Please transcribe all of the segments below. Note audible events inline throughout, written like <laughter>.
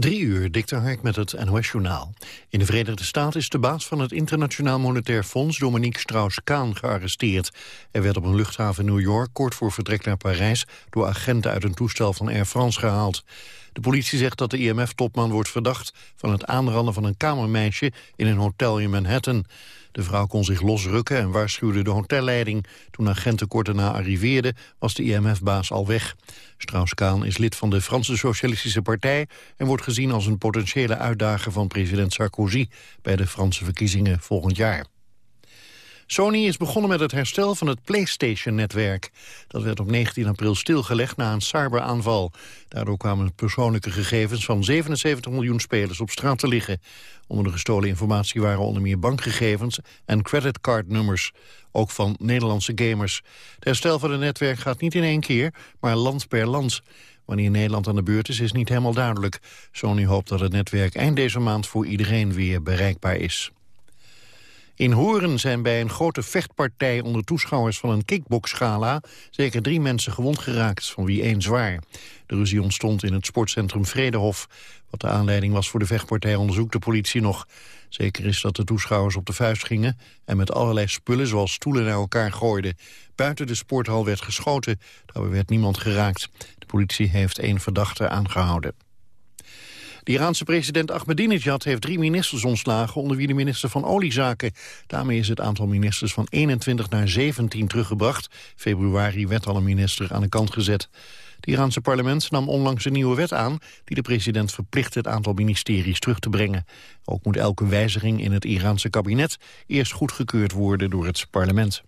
Drie uur, Dikter Hark met het NOS-journaal. In de Verenigde Staten is de baas van het Internationaal Monetair Fonds... Dominique Strauss-Kaan gearresteerd. Hij werd op een luchthaven in New York kort voor vertrek naar Parijs... door agenten uit een toestel van Air France gehaald. De politie zegt dat de IMF-topman wordt verdacht... van het aanranden van een kamermeisje in een hotel in Manhattan. De vrouw kon zich losrukken en waarschuwde de hotelleiding. Toen agenten kort daarna arriveerden, was de IMF-baas al weg. Strauss-Kaan is lid van de Franse Socialistische Partij... en wordt gezien als een potentiële uitdager van president Sarkozy... bij de Franse verkiezingen volgend jaar. Sony is begonnen met het herstel van het PlayStation-netwerk. Dat werd op 19 april stilgelegd na een cyberaanval. Daardoor kwamen persoonlijke gegevens van 77 miljoen spelers op straat te liggen. Onder de gestolen informatie waren onder meer bankgegevens en creditcardnummers. Ook van Nederlandse gamers. Het herstel van het netwerk gaat niet in één keer, maar land per land. Wanneer Nederland aan de beurt is, is niet helemaal duidelijk. Sony hoopt dat het netwerk eind deze maand voor iedereen weer bereikbaar is. In Horen zijn bij een grote vechtpartij onder toeschouwers van een kickboxgala zeker drie mensen gewond geraakt, van wie één zwaar. De ruzie ontstond in het sportcentrum Vredehof. Wat de aanleiding was voor de vechtpartij onderzoekt de politie nog. Zeker is dat de toeschouwers op de vuist gingen en met allerlei spullen zoals stoelen naar elkaar gooiden. Buiten de sporthal werd geschoten, daarbij werd niemand geraakt. De politie heeft één verdachte aangehouden. De Iraanse president Ahmadinejad heeft drie ministers ontslagen... onder wie de minister van Oliezaken. Daarmee is het aantal ministers van 21 naar 17 teruggebracht. Februari werd al een minister aan de kant gezet. Het Iraanse parlement nam onlangs een nieuwe wet aan... die de president verplicht het aantal ministeries terug te brengen. Ook moet elke wijziging in het Iraanse kabinet... eerst goedgekeurd worden door het parlement.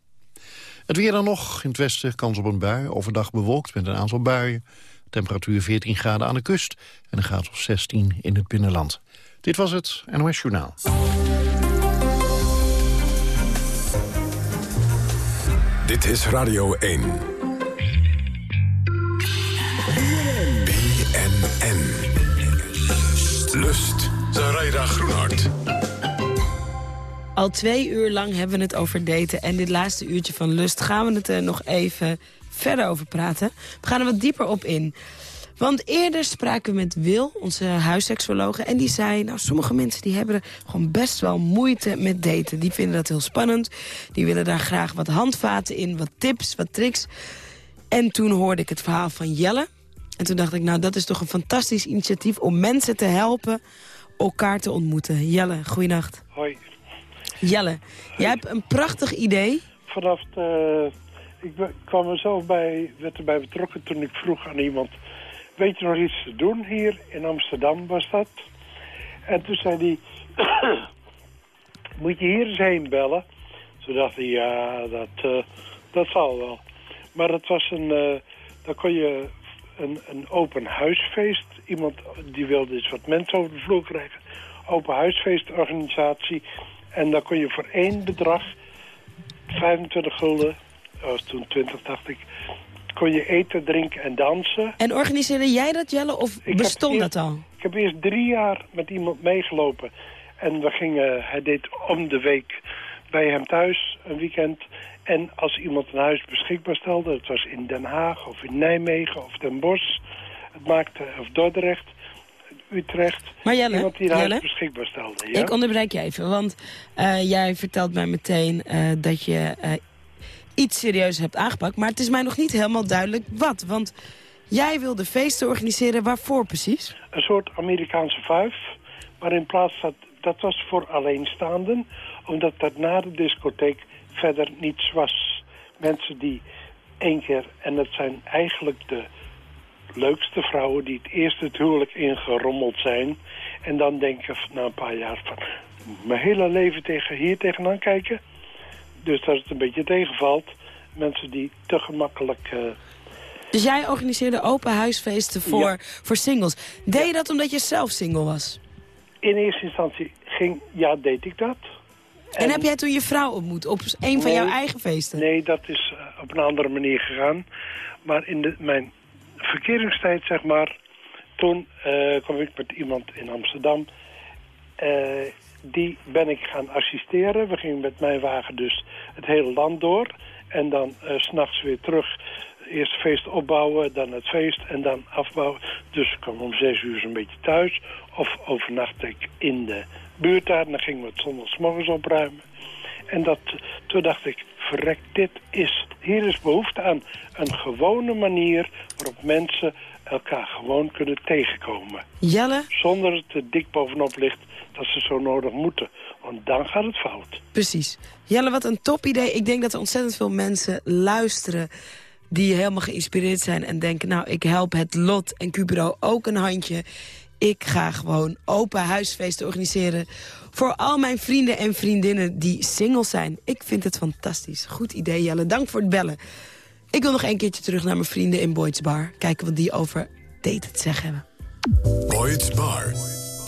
Het weer dan nog. In het westen kans op een bui. Overdag bewolkt met een aantal buien. Temperatuur 14 graden aan de kust en een graad of 16 in het binnenland. Dit was het NOS Journaal. Dit is Radio 1. BNN. Lust. Zaraida Groenhart. Al twee uur lang hebben we het over daten. En dit laatste uurtje van Lust gaan we het er nog even verder over praten. We gaan er wat dieper op in. Want eerder spraken we met Wil, onze huisseksologe. En die zei, nou sommige mensen die hebben er gewoon best wel moeite met daten. Die vinden dat heel spannend. Die willen daar graag wat handvaten in, wat tips, wat tricks. En toen hoorde ik het verhaal van Jelle. En toen dacht ik, nou dat is toch een fantastisch initiatief... om mensen te helpen elkaar te ontmoeten. Jelle, goeienacht. Hoi. Jelle, jij hebt een prachtig idee. Vanaf de ik kwam er zelf bij, werd erbij betrokken toen ik vroeg aan iemand... weet je nog iets te doen hier in Amsterdam was dat? En toen zei hij, <clears throat> moet je hier eens heen bellen? Toen dacht hij, ja, dat, uh, dat zal wel. Maar het was een, uh, kon je een, een open huisfeest. Iemand die wilde eens wat mensen over de vloer krijgen. Open huisfeestorganisatie. En dan kon je voor één bedrag 25 gulden was toen 20, dacht ik, kon je eten, drinken en dansen. En organiseerde jij dat, Jelle, of bestond dat al? Ik heb eerst drie jaar met iemand meegelopen. En we gingen, hij deed om de week bij hem thuis, een weekend. En als iemand een huis beschikbaar stelde, het was in Den Haag of in Nijmegen of Den Bosch, het maakte, of Dordrecht, Utrecht, maar Jelle, iemand die een huis beschikbaar stelde. Ja? Ik onderbreek je even, want uh, jij vertelt mij meteen uh, dat je uh, iets serieus hebt aangepakt. Maar het is mij nog niet helemaal duidelijk wat. Want jij wilde feesten organiseren. Waarvoor precies? Een soort Amerikaanse vijf. Maar in plaats dat, dat was voor alleenstaanden. Omdat dat na de discotheek verder niets was. Mensen die één keer, en dat zijn eigenlijk de leukste vrouwen die het eerst het huwelijk ingerommeld zijn. En dan denken na een paar jaar van mijn hele leven tegen, hier tegenaan kijken. Dus dat het een beetje tegenvalt. Mensen die te gemakkelijk... Uh... Dus jij organiseerde open huisfeesten voor, voor singles. Deed je dat omdat je zelf single was? In eerste instantie ging, ja, deed ik dat. En, heb jij toen je vrouw ontmoet op een van jouw eigen feesten? Nee, dat is uh, op een andere manier gegaan. Maar in de, mijn verkeringstijd, zeg maar... toen uh, kwam ik met iemand in Amsterdam die ben ik gaan assisteren. We gingen met mijn wagen dus het hele land door. En dan uh, s'nachts weer terug. Eerst het feest opbouwen, dan het feest en dan afbouwen. Dus ik kwam om zes uur zo'n beetje thuis. Of overnacht ik in de buurt daar. En dan gingen we het zondagsmorgens opruimen. En dat, toen dacht ik, verrek, dit is... Hier is behoefte aan een gewone manier waarop mensen elkaar gewoon kunnen tegenkomen. Jelle? Zonder het er dik bovenop ligt dat ze zo nodig moeten. Want dan gaat het fout. Precies. Jelle, wat een top idee. Ik denk dat er ontzettend veel mensen luisteren die helemaal geïnspireerd zijn en denken... nou, ik help het Lot en Cupro ook een handje. Ik ga gewoon open huisfeesten organiseren... voor al mijn vrienden en vriendinnen die single zijn. Ik vind het fantastisch. Goed idee, Jelle. Dank voor het bellen. Ik wil nog een keertje terug naar mijn vrienden in Boyd's Bar. Kijken wat die over daten te zeggen hebben. Boyd's Bar.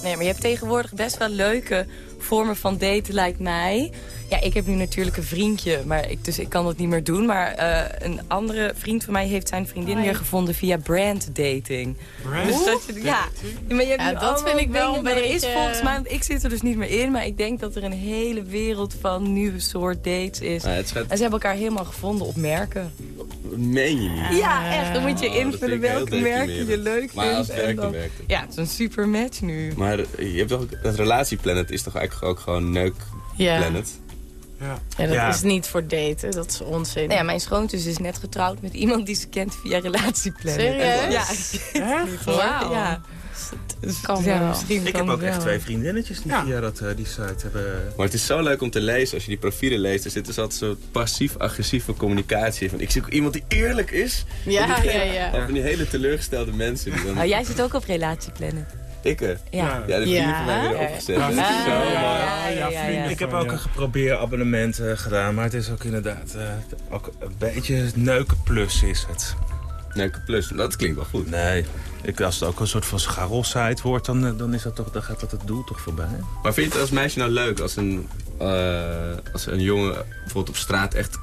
Nee, maar je hebt tegenwoordig best wel leuke vormen van daten, lijkt mij. Ja, ik heb nu natuurlijk een vriendje, maar ik, dus ik kan dat niet meer doen. Maar uh, een andere vriend van mij heeft zijn vriendin weer gevonden via brand dating. Brand dus dat je, ja, maar je hebt ja, dat vind ik wel een beetje... Er is volgens mij, ik zit er dus niet meer in, maar ik denk dat er een hele wereld van nieuwe soort dates is. Ja, En ze hebben elkaar helemaal gevonden op merken. Meen je niet? Ja, echt. Dan moet je dat invullen welke merken je leuk Maar als vindt. dan werkt het. Ja, het is een super match nu. Maar je hebt toch, dat relatieplanet is toch eigenlijk ook gewoon neuk planet? Ja. Ja, dat Ja. is niet voor daten, dat is onzin. Nou ja, mijn schoonzus is net getrouwd met iemand die ze kent via relatieplannen. Serieus? Ja, Echt? Wauw. ja. Dus Kan ja, misschien Ik kan heb ook echt wel. twee vriendinnetjes die Ja. via dat, eh, die site hebben... Maar het is zo leuk om te lezen. Als je die profielen leest, er zit dus altijd zo'n passief-agressieve communicatie. Van, ik zoek iemand die eerlijk is. Ja, ja, ja. Of van die hele teleurgestelde mensen. Die dan, Nou, jij zit ook op relatieplannen. Ik, eh, Ja. ja, de vrienden Ja. van mij Ja. opgezet. Ja. Dat is zo ja, mooi. ja, ja, ja, ja. Ik heb ook een geprobeerd abonnement eh, gedaan, maar het is ook inderdaad eh, ook een beetje neuken plus is het. Neuken plus, dat klinkt wel goed. Nee, ik, als het ook een soort van scharrelsite wordt, dan, eh, dan, is dat toch, dan gaat dat het doel toch voorbij. Maar vind je het als meisje nou leuk als een, eh, als een jongen bijvoorbeeld op straat echt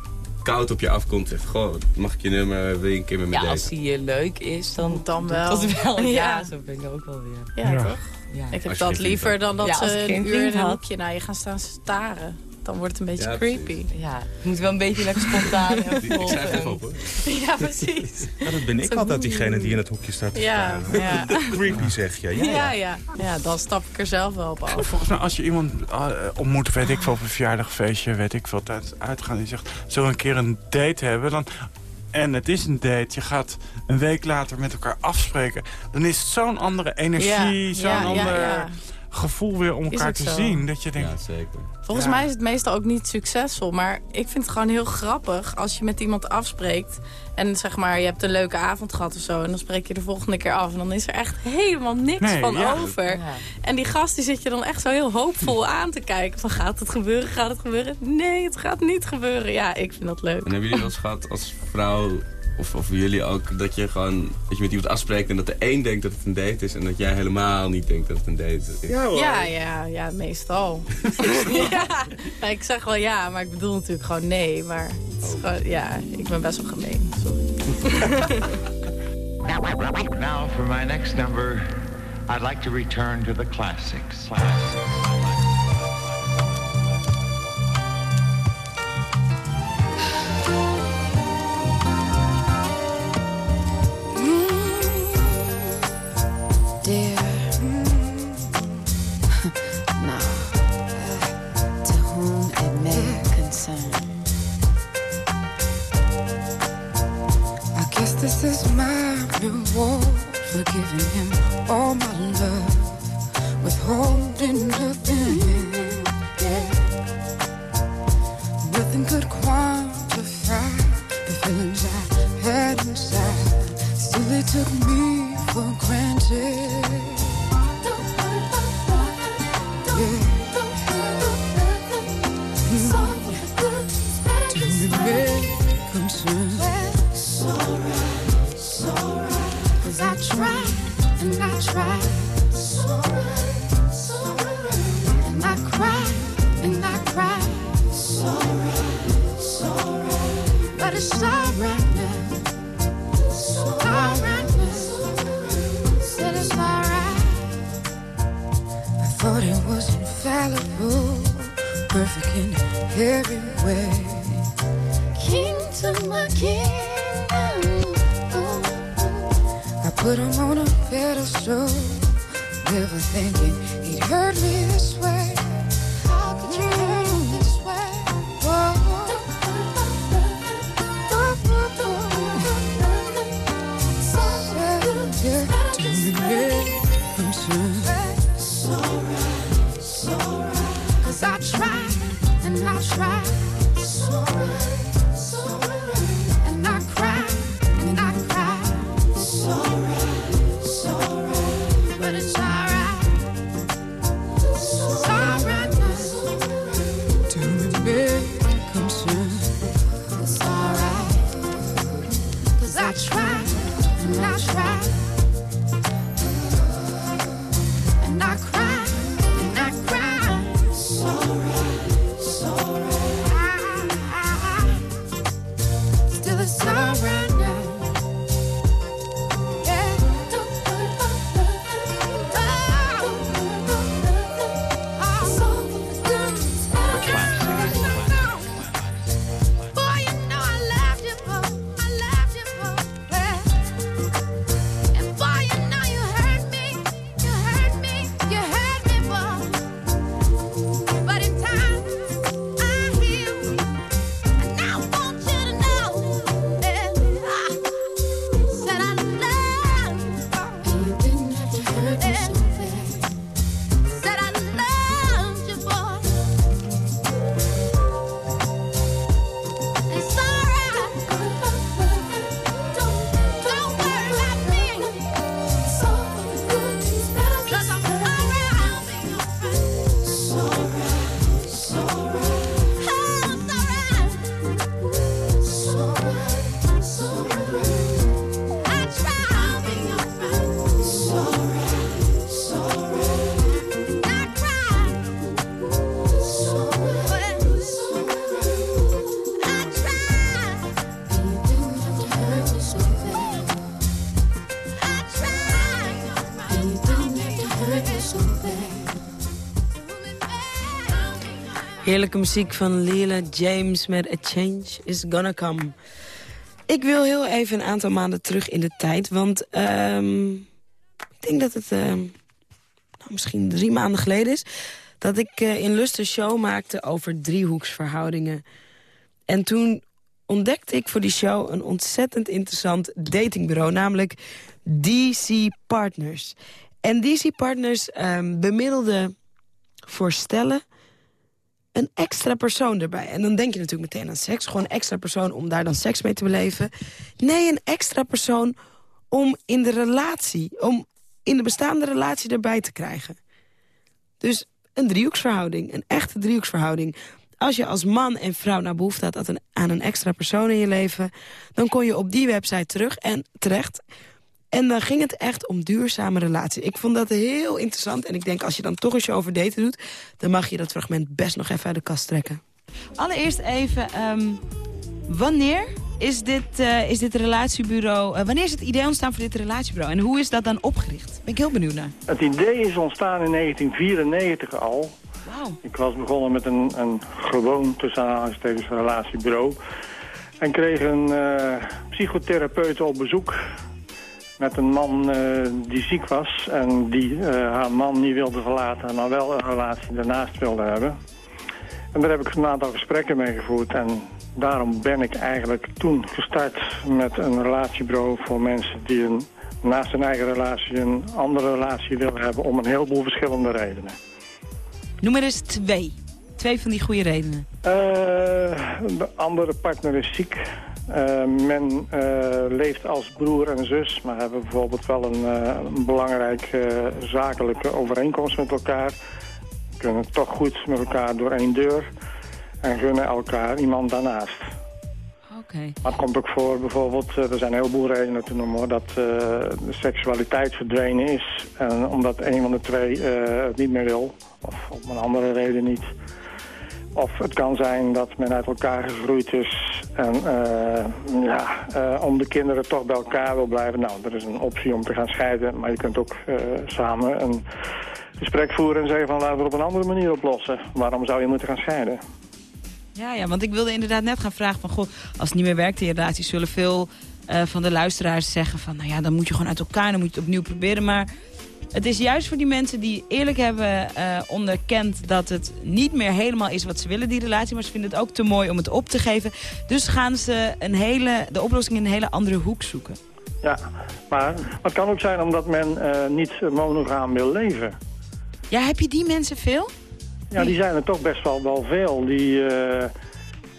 koud op je afkomt zegt, goh, mag ik je nummer, wil je een keer met me Ja, daten? als die eh, leuk is, dan, Dan wel. Dat wel. <laughs> Ja, Ja. zo ben ik ook wel weer. Ja, Ja. toch? Ja. Ik heb Als je dat liever dan dat als ze een uur in een hoekje naar je gaan staan staren. Dan wordt het een beetje Ja, creepy. Ja, het moet wel een beetje lekker spontaan <laughs> en Ik vol. schrijf even op hoor. <laughs> Ja, precies. Ja, dat ben ik Zo- altijd, diegene die in het hoekje staat te Ja, staan. ja. <laughs> Creepy zeg je. Ja, Ja, ja. ja. Ja, dan stap ik er zelf wel op af. Volgens mij als je iemand uh, ontmoet, weet ik veel, op een verjaardagfeestje, weet ik veel, tijd uitgaan. Die zegt, zullen we een keer een date hebben? Dan, en het is een date, je gaat een week later met elkaar afspreken. Dan is het zo'n andere energie, Ja, zo'n ja, ja, ander ja. Gevoel weer om elkaar te zo. zien. Dat je denkt, Ja, zeker. Volgens Ja. mij is het meestal ook niet succesvol. Maar ik vind het gewoon heel grappig als je met iemand afspreekt. En zeg maar, je hebt een leuke avond gehad of zo. En dan spreek je de volgende keer af. En dan is er echt helemaal niks Nee, van ja. over. Ja. En die gast die zit je dan echt zo heel hoopvol aan te kijken. Van gaat het gebeuren, gaat het gebeuren? Nee, het gaat niet gebeuren. Ja, ik vind dat leuk. En hebben jullie wel eens gehad als vrouw, of, of jullie ook, dat je gewoon dat je met iemand afspreekt en dat de een denkt dat het een date is en dat jij helemaal niet denkt dat het een date is? Ja, hoor. Ja, ja, ja, meestal. <laughs> ja, ik zeg wel ja, maar ik bedoel natuurlijk gewoon nee. Maar het is gewoon, ja, ik ben best wel gemeen. Sorry. <laughs> Now, for my next number, I'd like to return to the classics. Classics. Is my reward for giving him all my love, withholding nothing. Yeah. Nothing could quantify the feelings I had inside. Still, it took me for granted. To whom it may concern. And I tried. And that I never thinking he'd hurt me this Heerlijke muziek van Lila James met A Change Is Gonna Come. Ik wil heel even een aantal maanden terug in de tijd, want ehm, ik denk dat het ehm, nou, misschien drie maanden geleden is... dat ik eh, in Lust een show maakte over driehoeksverhoudingen. En toen ontdekte ik voor die show een ontzettend interessant datingbureau... namelijk DC Partners. En DC Partners ehm, bemiddelde voor stellen een extra persoon erbij. En dan denk je natuurlijk meteen aan seks. Gewoon een extra persoon om daar dan seks mee te beleven. Nee, een extra persoon om in de relatie... om in de bestaande relatie erbij te krijgen. Dus een driehoeksverhouding, een echte driehoeksverhouding. Als je als man en vrouw nou behoefte had aan een, aan een extra persoon in je leven... dan kon je op die website terug en terecht... En dan ging het echt om duurzame relaties. Ik vond dat heel interessant. En ik denk, als je dan toch een show over daten doet... dan mag je dat fragment best nog even uit de kast trekken. Allereerst even, ehm, wanneer is dit, eh, is dit relatiebureau... eh, wanneer is het idee ontstaan voor dit relatiebureau? En hoe is dat dan opgericht? Ben ik heel benieuwd naar. Het idee is ontstaan in 1994 al. Wauw. Ik was begonnen met een, een gewoon tussen aanhalingstekens relatiebureau. En kreeg een eh, psychotherapeut op bezoek met een man eh, die ziek was en die eh, haar man niet wilde verlaten, maar wel een relatie daarnaast wilde hebben. En daar heb ik een aantal gesprekken mee gevoerd en daarom ben ik eigenlijk toen gestart met een relatiebureau voor mensen die een, naast hun eigen relatie een andere relatie willen hebben om een heleboel verschillende redenen. Noem er eens twee. Twee van die goede redenen. Eh, de andere partner is ziek. Eh, men eh, leeft als broer en zus, maar hebben bijvoorbeeld wel een, uh, een belangrijke zakelijke overeenkomst met elkaar. Kunnen toch goed met elkaar door één deur en gunnen elkaar iemand daarnaast. Oké. Maar het komt ook voor bijvoorbeeld, er zijn een heleboel redenen te noemen hoor, dat de seksualiteit verdwenen is. En omdat een van de twee het niet meer wil, of om een andere reden niet. Of het kan zijn dat men uit elkaar gegroeid is en uh, ja, uh, om de kinderen toch bij elkaar wil blijven. Nou, er is een optie om te gaan scheiden, maar je kunt ook uh, samen een gesprek voeren en zeggen van laten we het op een andere manier oplossen. Waarom zou je moeten gaan scheiden? Ja, ja, want ik wilde inderdaad net gaan vragen van... Goh, als het niet meer werkt in je relatie... zullen veel eh, van de luisteraars zeggen van... nou ja, dan moet je gewoon uit elkaar, dan moet je het opnieuw proberen. Maar het is juist voor die mensen die eerlijk hebben eh, onderkend... dat het niet meer helemaal is wat ze willen, die relatie... maar ze vinden het ook te mooi om het op te geven. Dus gaan ze een hele, de oplossing in een hele andere hoek zoeken. Ja, maar het kan ook zijn omdat men eh, niet monogaam wil leven. Ja, heb je die mensen veel? Ja, die zijn er toch best wel, wel veel die, eh,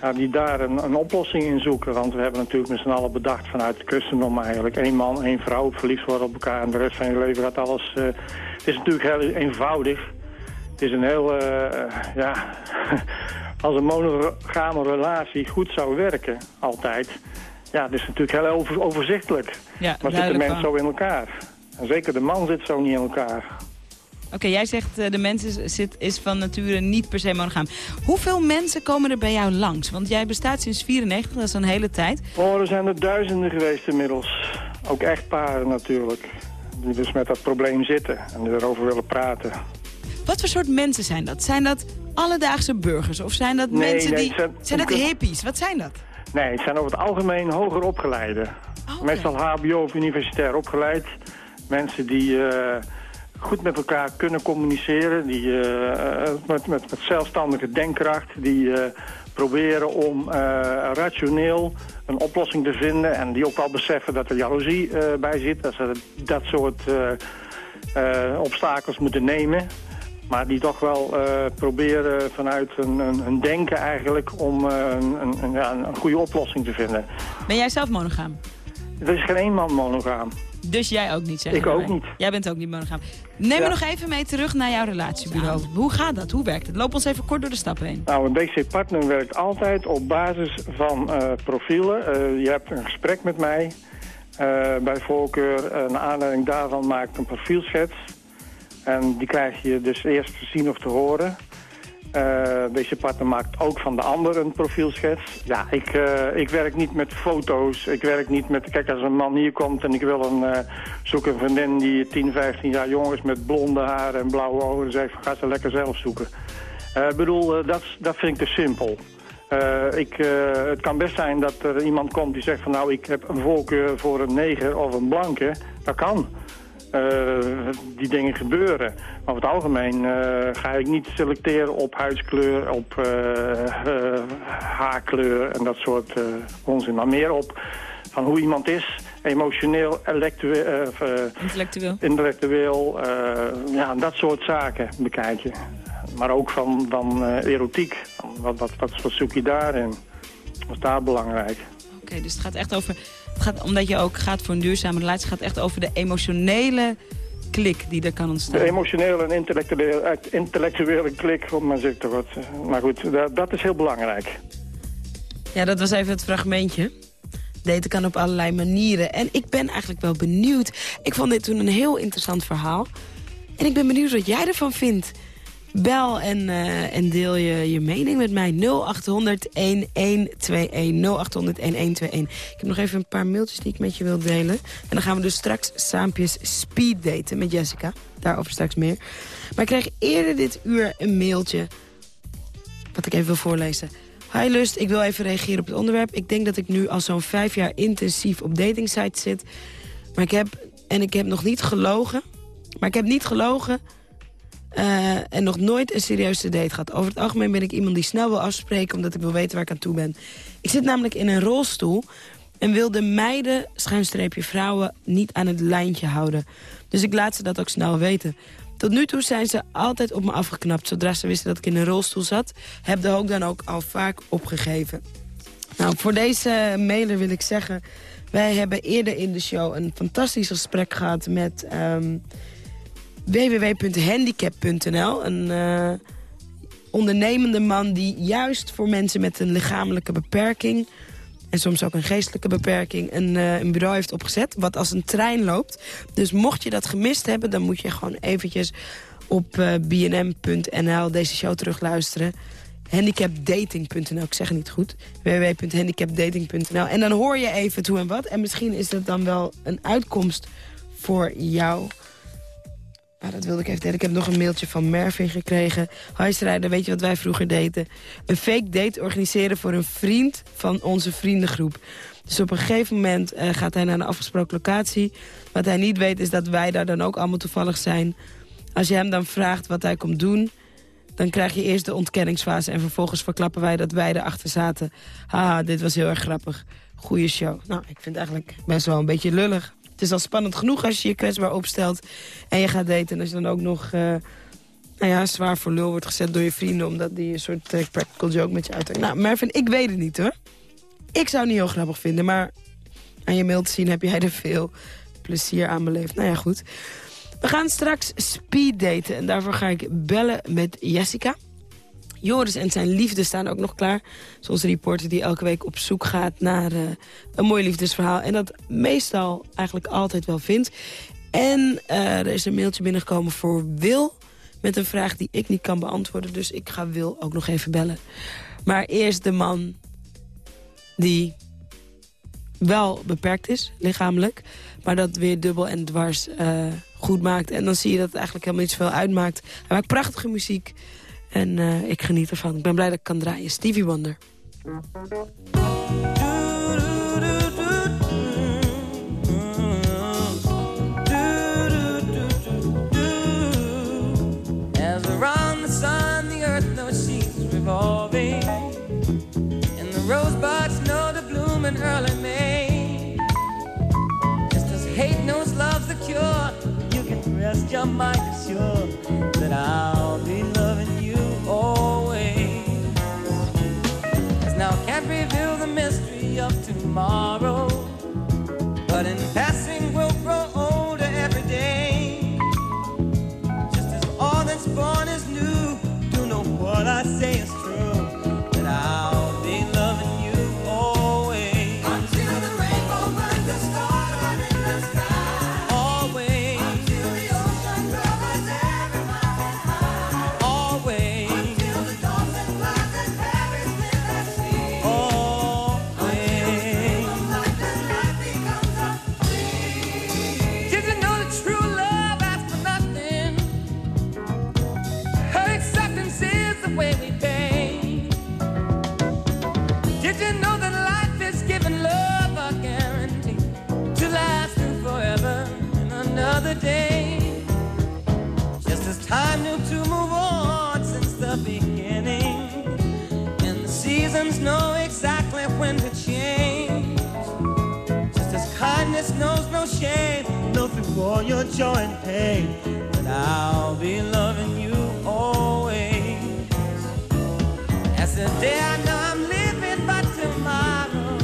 ja, die daar een, een oplossing in zoeken. Want we hebben natuurlijk met z'n allen bedacht vanuit de christendom eigenlijk. één man, één vrouw, verliefd worden op elkaar en de rest van je leven gaat alles... eh, het is natuurlijk heel eenvoudig. Het is een heel, eh, ja... <laughs> als een monogame relatie goed zou werken, altijd... Ja, het is natuurlijk heel over- overzichtelijk. Ja, maar zitten mensen zo in elkaar? En zeker de man zit zo niet in elkaar. Oké, jij zegt uh, de mens is, zit, is van nature niet per se monogaam. Hoeveel mensen komen er bij jou langs? Want jij bestaat sinds 94, dat is een hele tijd. Oh, er zijn er duizenden geweest inmiddels. Ook echtparen natuurlijk. Die dus met dat probleem zitten en erover willen praten. Wat voor soort mensen zijn dat? Zijn dat alledaagse burgers? Of zijn dat Nee, mensen nee, die... zijn- Zijn dat het- hippies? Wat zijn dat? Nee, het zijn over het algemeen hoger opgeleiden. Meestal hbo of universitair opgeleid. Mensen die eh, goed met elkaar kunnen communiceren. Die eh, met, met, met zelfstandige denkkracht. Die eh, proberen om eh, rationeel een oplossing te vinden. En die ook wel beseffen dat er jaloezie eh, bij zit. Dat ze dat soort eh, eh, obstakels moeten nemen. Maar die toch wel eh, proberen vanuit een, een, een denken eigenlijk om eh, een, een, een, ja, een goede oplossing te vinden. Ben jij zelf monogaam? Er is geen man monogaam. Dus jij ook niet, zeg Ik ook niet. Jij bent ook niet monogaam. Neem me nog even mee terug naar jouw relatiebureau. Hoe gaat dat? Hoe werkt het? Loop ons even kort door de stappen heen. Nou, een BC Partner werkt altijd op basis van eh, profielen. Eh, je hebt een gesprek met mij. Eh, bij voorkeur, eh, naar aanleiding daarvan maak ik een profielschets. En die krijg je dus eerst te zien of te horen. Eh BC Partner maakt ook van de ander een profielschets. Ja, ik, eh, ik werk niet met foto's. Ik werk niet met... Kijk, als een man hier komt en ik wil een, eh, zoek een vriendin die 10, 15 jaar jong is... met blonde haar en blauwe ogen, zeg ga ze lekker zelf zoeken. Ik bedoel, dat, dat vind ik te simpel. Ik, het kan best zijn dat er iemand komt die zegt van... nou, ik heb een voorkeur voor een neger of een blanke. Dat kan. Eh, die dingen gebeuren. Maar over het algemeen eh, ga ik niet selecteren op huidskleur, op eh, haarkleur en dat soort onzin. Maar meer op van hoe iemand is, emotioneel, Intellectueel. intellectueel, ja, dat soort zaken bekijk je. Maar ook van, van erotiek. Wat, wat, wat, wat zoek je daarin? Wat is daar belangrijk? Oké, dus het gaat echt over... Gaat, omdat je ook gaat voor een duurzame relatie... het gaat echt over de emotionele klik die er kan ontstaan. De emotionele en intellectuele, eh, intellectuele klik, om maar zeggen te wat. Maar goed, dat, dat is heel belangrijk. Ja, dat was even het fragmentje. Daten kan op allerlei manieren. En ik ben eigenlijk wel benieuwd. Ik vond dit toen een heel interessant verhaal. En ik ben benieuwd wat jij ervan vindt. Bel en, eh, en deel je je mening met mij. 0800 1121 0800 1121. Ik heb nog even een paar mailtjes die ik met je wil delen. En dan gaan we dus straks saampjes speed daten met Jessica. Daarover straks meer. Maar ik kreeg eerder dit uur een mailtje wat ik even wil voorlezen. Hi Lust, ik wil even reageren op het onderwerp. Ik denk dat ik nu al zo'n vijf jaar intensief op datingsites zit. Maar ik heb, en ik heb nog niet gelogen. Maar ik heb niet gelogen eh, en nog nooit een serieuze date gehad. Over het algemeen ben ik iemand die snel wil afspreken... omdat ik wil weten waar ik aan toe ben. Ik zit namelijk in een rolstoel... en wil de meiden, schuinstreepje vrouwen, niet aan het lijntje houden. Dus ik laat ze dat ook snel weten. Tot nu toe zijn ze altijd op me afgeknapt... zodra ze wisten dat ik in een rolstoel zat. Heb de hoop dan ook al vaak opgegeven. Nou, voor deze mailer wil ik zeggen... wij hebben eerder in de show een fantastisch gesprek gehad met... ehm, www.handicap.nl. Een eh, ondernemende man die juist voor mensen met een lichamelijke beperking... en soms ook een geestelijke beperking, een, eh, een bureau heeft opgezet... wat als een trein loopt. Dus mocht je dat gemist hebben, dan moet je gewoon eventjes op eh, bnm.nl deze show terugluisteren. Handicapdating.nl, ik zeg het niet goed. www.handicapdating.nl. En dan hoor je even het hoe en wat. En misschien is dat dan wel een uitkomst voor jou... Ah, dat wilde ik even delen. Ik heb nog een mailtje van Mervin gekregen. Hi Strijder, weet je wat wij vroeger deden? Een fake date organiseren voor een vriend van onze vriendengroep. Dus op een gegeven moment eh, gaat hij naar een afgesproken locatie. Wat hij niet weet is dat wij daar dan ook allemaal toevallig zijn. Als je hem dan vraagt wat hij komt doen... dan krijg je eerst de ontkenningsfase... en vervolgens verklappen wij dat wij erachter zaten. Haha, dit was heel erg grappig. Goeie show. Nou, ik vind het eigenlijk best wel een beetje lullig. Het is al spannend genoeg als je je kwetsbaar opstelt... en je gaat daten. En als je dan ook nog eh, nou ja, zwaar voor lul wordt gezet door je vrienden... omdat die een soort eh, practical joke met je uitdrukt. Nou, Mervin, ik weet het niet hoor. Ik zou het niet heel grappig vinden, maar aan je mail te zien heb jij er veel plezier aan beleefd. Nou ja, goed. We gaan straks speed daten en daarvoor ga ik bellen met Jessica. Joris en zijn liefde staan ook nog klaar. Zoals een reporter die elke week op zoek gaat naar eh, een mooi liefdesverhaal. En dat meestal eigenlijk altijd wel vindt. En eh, er is een mailtje binnengekomen voor Wil... met een vraag die ik niet kan beantwoorden. Dus ik ga Wil ook nog even bellen. Maar eerst de man die wel beperkt is, lichamelijk... maar dat weer dubbel en dwars eh, goed maakt. En dan zie je dat het eigenlijk helemaal niet zoveel uitmaakt. Hij maakt prachtige muziek en eh, ik geniet ervan. Ik ben blij dat ik kan draaien. Stevie Wonder. The the revolving And the rosebuds know to bloom in early May Just as hate knows love's the cure You can rest your mind assured That I'll be tomorrow But in passing we'll grow older every day just as all that's born is new. Do know what I say is true. Time knew to move on since the beginning, and the seasons know exactly when to change. Just as kindness knows no shame, nothing for your joy and pain. But I'll be loving you always. As the day I know I'm living, but tomorrow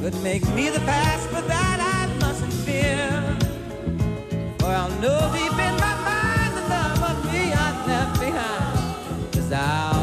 could make me the past, but that I mustn't fear. For I'll know deep in down.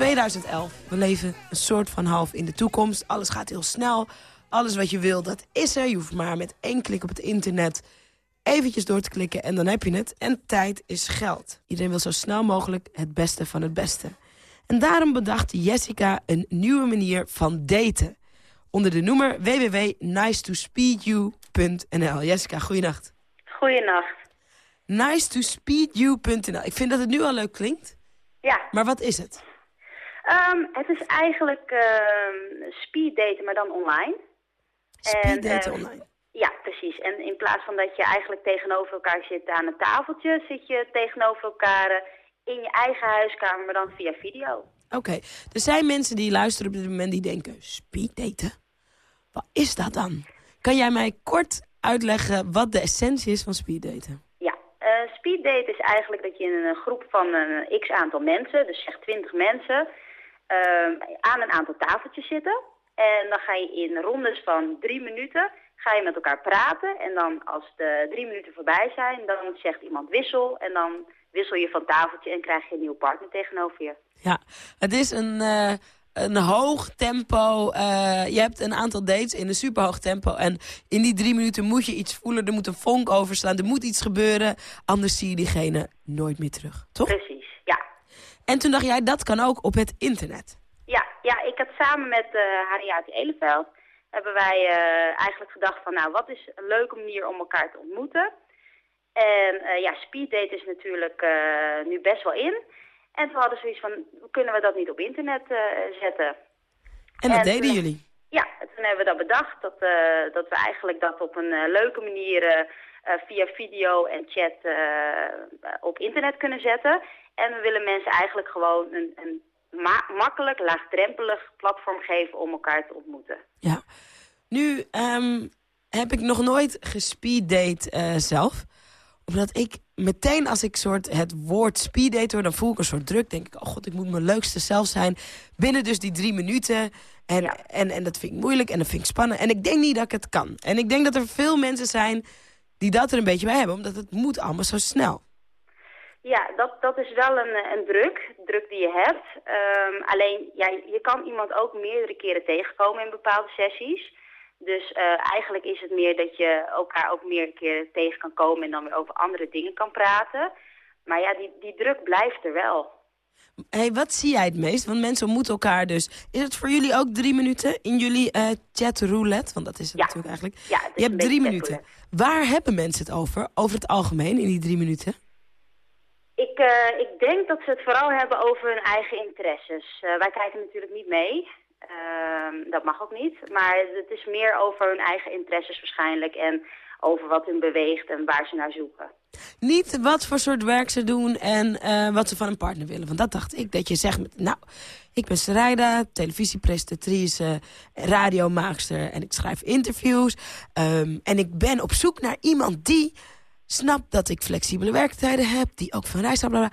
2011. We leven een soort van half in de toekomst. Alles gaat heel snel. Alles wat je wil, dat is er. Je hoeft maar met één klik op het internet eventjes door te klikken en dan heb je het. En tijd is geld. Iedereen wil zo snel mogelijk het beste van het beste. En daarom bedacht Jessica een nieuwe manier van daten. Onder de noemer www.nicetospeedyou.nl. Jessica, goeienacht. Goeienacht. Nicetospeedyou.nl. Ik vind dat het nu al leuk klinkt. Ja, Maar wat is het? Ehm, het is eigenlijk ehm speed daten, maar dan online. Speed daten ehm, online. Ja, precies. En in plaats van dat je eigenlijk tegenover elkaar zit aan een tafeltje, zit je tegenover elkaar eh, in je eigen huiskamer, maar dan via video. Oké, er zijn mensen die luisteren op dit moment die denken... speed daten? Wat is dat dan? Kan jij mij kort uitleggen wat de essentie is van speed daten? Ja, speed date is eigenlijk dat je in een groep van een x aantal mensen, dus zeg 20 mensen, aan een aantal tafeltjes zitten. En dan ga je in rondes van drie minuten ga je met elkaar praten. En dan als de drie minuten voorbij zijn, dan zegt iemand wissel. En dan wissel je van tafeltje en krijg je een nieuwe partner tegenover je. Ja, het is een, eh, een hoog tempo. eh, je hebt een aantal dates in een superhoog tempo. En in die drie minuten moet je iets voelen. Er moet een vonk overslaan. Er moet iets gebeuren. Anders zie je diegene nooit meer terug. Toch? Precies. En toen dacht jij, dat kan ook op het internet. Ja, ja ik heb samen met uh, Harriate Eleveld hebben wij eh, eigenlijk gedacht van nou, wat is een leuke manier om elkaar te ontmoeten. En eh, ja, speeddate is natuurlijk eh, nu best wel in. En toen hadden ze zoiets van, kunnen we dat niet op internet eh, zetten? En dat En deden toen- jullie. Ja, en toen hebben we dat bedacht, dat, eh, dat we eigenlijk dat op een eh, leuke manier eh, eh, via video en chat eh, op internet kunnen zetten. En we willen mensen eigenlijk gewoon een, een ma- makkelijk, laagdrempelig platform geven om elkaar te ontmoeten. Ja. Nu ehm, heb ik nog nooit gespeeddate eh zelf. Omdat ik meteen als ik soort het woord speeddate hoor... dan voel ik een soort druk. denk ik, oh god, ik moet mijn leukste zelf zijn. Binnen dus die drie minuten. En, en, en dat vind ik moeilijk en dat vind ik spannend. En ik denk niet dat ik het kan. En ik denk dat er veel mensen zijn die dat er een beetje bij hebben. Omdat het moet allemaal zo snel. Ja, dat, dat is wel een, eh, een druk, druk die je hebt. Ehm, alleen, ja, je kan iemand ook meerdere keren tegenkomen in bepaalde sessies. Dus eh, eigenlijk is het meer dat je elkaar ook meerdere keren tegen kan komen en dan weer over andere dingen kan praten. Maar ja, die, die druk blijft er wel. Hey, wat zie jij het meest? Want mensen ontmoeten elkaar dus. Is het voor jullie ook drie minuten in jullie eh chatroulette? Want dat is het natuurlijk eigenlijk. Ja, het Je hebt drie minuten. Waar hebben mensen het over? Over het algemeen in die drie minuten? Ik, eh, ik denk dat ze het vooral hebben over hun eigen interesses. Eh, wij kijken natuurlijk niet mee. Ehm, dat mag ook niet. Maar het is meer over hun eigen interesses waarschijnlijk. En over wat hun beweegt en waar ze naar zoeken. Niet wat voor soort werk ze doen en eh, wat ze van een partner willen. Want dat dacht ik, dat je zegt, met, nou, ik ben Sarayda, televisiepresentatrice, radiomaakster en ik schrijf interviews. Ehm, en ik ben op zoek naar iemand die snapt dat ik flexibele werktijden heb, die ook van reis, bla.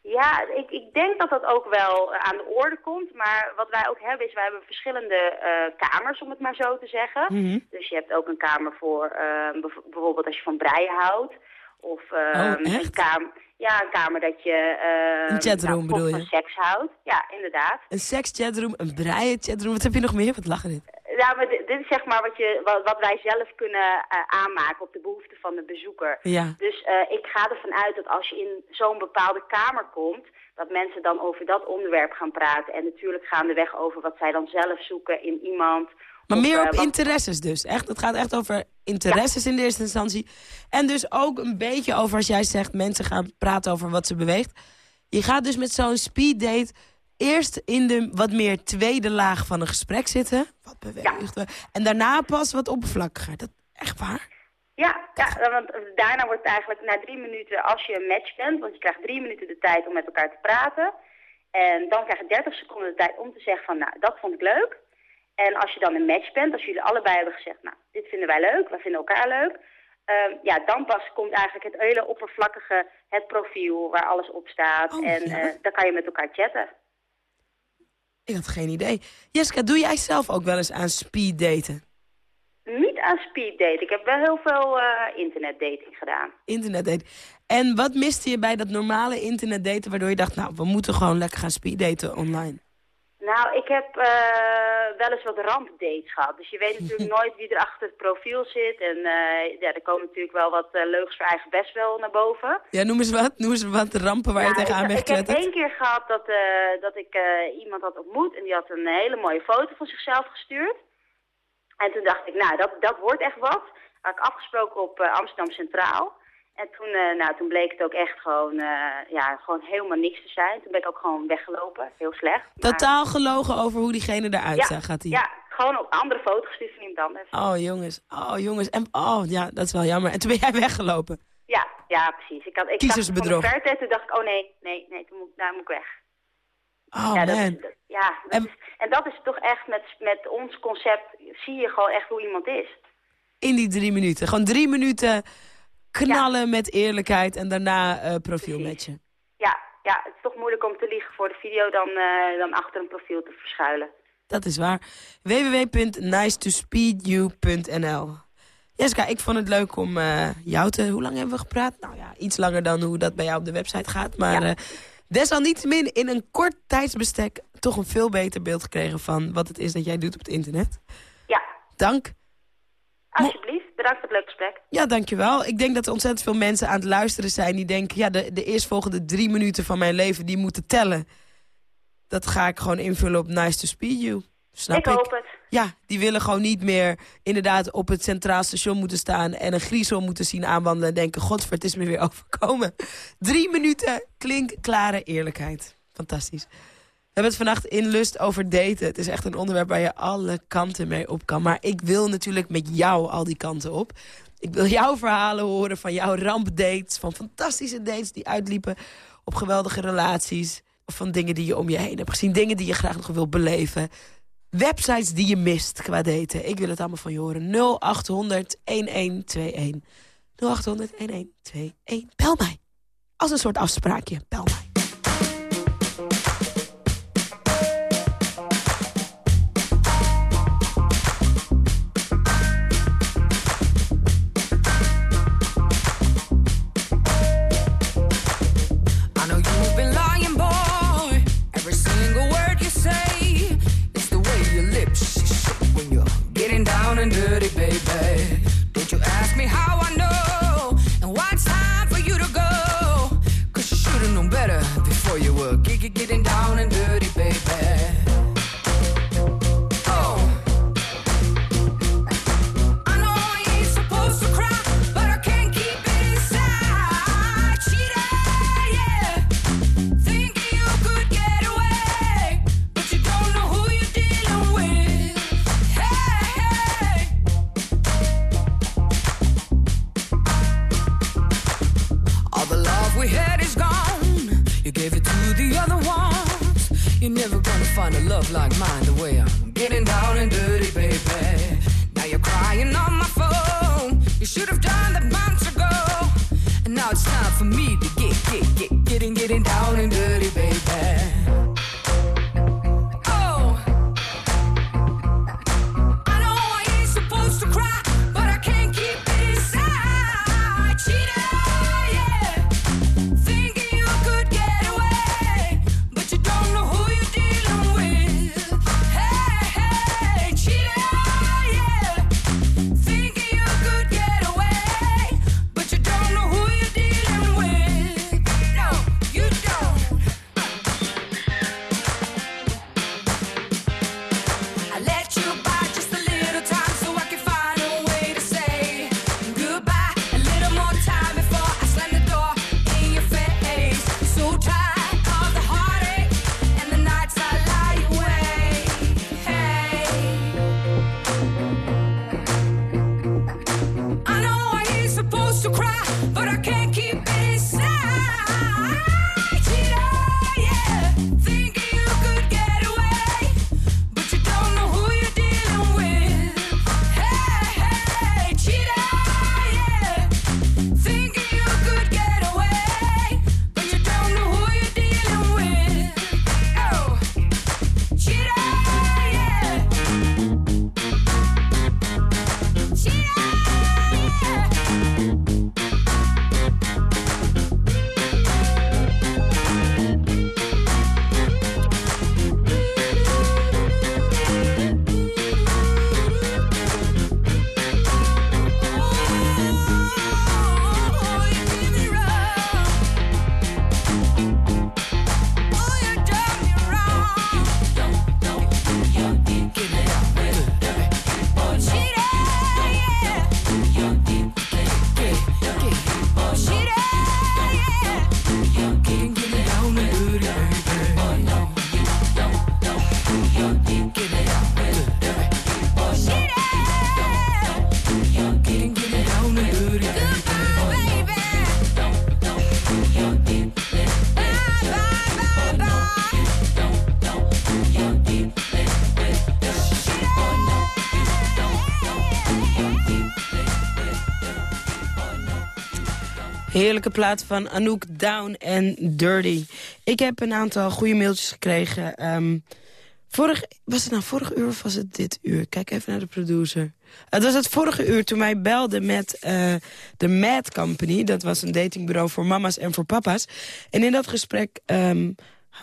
Ja, ik, ik denk dat dat ook wel eh, aan de orde komt. Maar wat wij ook hebben is, wij hebben verschillende eh, kamers, om het maar zo te zeggen. Mhm. Dus je hebt ook een kamer voor eh, bev- bijvoorbeeld als je van breien houdt. Of eh, Oh, een, kamer, ja, een kamer dat je eh, Een chatroom nou, bedoel van je? seks houdt. Ja, inderdaad. Een sekschatroom, een breien chatroom. Wat heb je nog meer? Wat lachen dit? Ja, maar dit, dit is zeg maar wat, je, wat, wat wij zelf kunnen eh, aanmaken op de behoeften van de bezoeker. Ja. Dus eh, ik ga ervan uit dat als je in zo'n bepaalde kamer komt, dat mensen dan over dat onderwerp gaan praten. En natuurlijk gaandeweg over wat zij dan zelf zoeken in iemand. Maar Of, meer eh, op wat- interesses dus. Echt, het gaat echt over interesses in de eerste instantie. En dus ook een beetje over, als jij zegt, mensen gaan praten over wat ze beweegt. Je gaat dus met zo'n speeddate eerst in de wat meer tweede laag van een gesprek zitten. Wat beweegt we? En daarna pas wat oppervlakkiger. Dat, echt waar? Ja, ja, want daarna wordt het eigenlijk na drie minuten, als je een match bent, want je krijgt drie minuten de tijd om met elkaar te praten. En dan krijg je 30 seconden de tijd om te zeggen van, nou, dat vond ik leuk. En als je dan een match bent, als jullie allebei hebben gezegd, nou, dit vinden wij leuk, wij vinden elkaar leuk. ehm, ja, dan pas komt eigenlijk het hele oppervlakkige, het profiel waar alles op staat. en ja. eh, dan kan je met elkaar chatten. Ik had geen idee. Jessica, doe jij zelf ook wel eens aan speeddaten? Niet aan speed dating. Ik heb wel heel veel eh internetdating gedaan. Internetdaten. En wat miste je bij dat normale internetdaten... waardoor je dacht, nou, we moeten gewoon lekker gaan speeddaten online? Nou, ik heb eh, wel eens wat rampdates gehad. Dus je weet natuurlijk <laughs> nooit wie er achter het profiel zit. En eh, ja, er komen natuurlijk wel wat eh, leugens voor eigen best wel naar boven. Ja, noem eens wat. Noem eens wat rampen waar je tegenaan bent ik heb één keer gehad dat, dat ik iemand had ontmoet. En die had een hele mooie foto van zichzelf gestuurd. En toen dacht ik, nou, dat, dat wordt echt wat. Had ik afgesproken op Amsterdam Centraal. En toen, eh, nou, toen bleek het ook echt gewoon, eh, ja, gewoon helemaal niks te zijn. Toen ben ik ook gewoon weggelopen. Heel slecht. Maar- Totaal gelogen over hoe diegene eruit ja, zag, gaat hij. Ja, gewoon op andere foto gestuurd van iemand anders. Oh, jongens. Oh, jongens. En, oh, ja, dat is wel jammer. En toen ben jij weggelopen. Ja, ja, precies. Ik had, ik Kiezersbedrog. De verte, toen dacht ik, oh nee, nee, nee, toen moet, daar moet ik weg. Oh, ja, dat man. dat- ja dat is, en dat is toch echt, met, met ons concept zie je gewoon echt hoe iemand is. In die drie minuten. Gewoon drie minuten knallen met eerlijkheid en daarna eh profiel matchen. Ja, ja, het is toch moeilijk om te liegen voor de video dan, eh, dan achter een profiel te verschuilen. Dat is waar. www.nicetospeedyou.nl Jessica, ik vond het leuk om eh, jou te... Hoe lang hebben we gepraat? Nou ja, iets langer dan hoe dat bij jou op de website gaat. Maar eh, desalniettemin in een kort tijdsbestek... toch een veel beter beeld gekregen van wat het is dat jij doet op het internet. Ja. Dank. Alsjeblieft, bedankt voor het leuke gesprek. Ja, dankjewel. Ik denk dat er ontzettend veel mensen aan het luisteren zijn... die denken, ja, de, de eerstvolgende drie minuten van mijn leven... die moeten tellen. Dat ga ik gewoon invullen op Nice to Speed You. Snap ik ik? hoop het. Ja, die willen gewoon niet meer inderdaad op het centraal station moeten staan... en een griezel moeten zien aanwandelen en denken... godver, het is me weer <laughs> overkomen. Drie minuten klinkklare eerlijkheid. Fantastisch. We hebben het vannacht in Lust over daten. Het is echt een onderwerp waar je alle kanten mee op kan. Maar ik wil natuurlijk met jou al die kanten op. Ik wil jouw verhalen horen van jouw rampdates... van fantastische dates die uitliepen op geweldige relaties... of van dingen die je om je heen hebt gezien. Dingen die je graag nog wil beleven. Websites die je mist qua daten. Ik wil het allemaal van je horen. 0800 1121. 0800 1121. Bel mij. Als een soort afspraakje. Bel mij. Heerlijke plaat van Anouk Down en Dirty. Ik heb een aantal goede mailtjes gekregen. Ehm, vorig, was het nou vorig uur of was het dit uur? Kijk even naar de producer. Het was het vorige uur toen mij belde met eh, de Mad Company. Dat was een datingbureau voor mama's en voor papa's. En in dat gesprek ehm,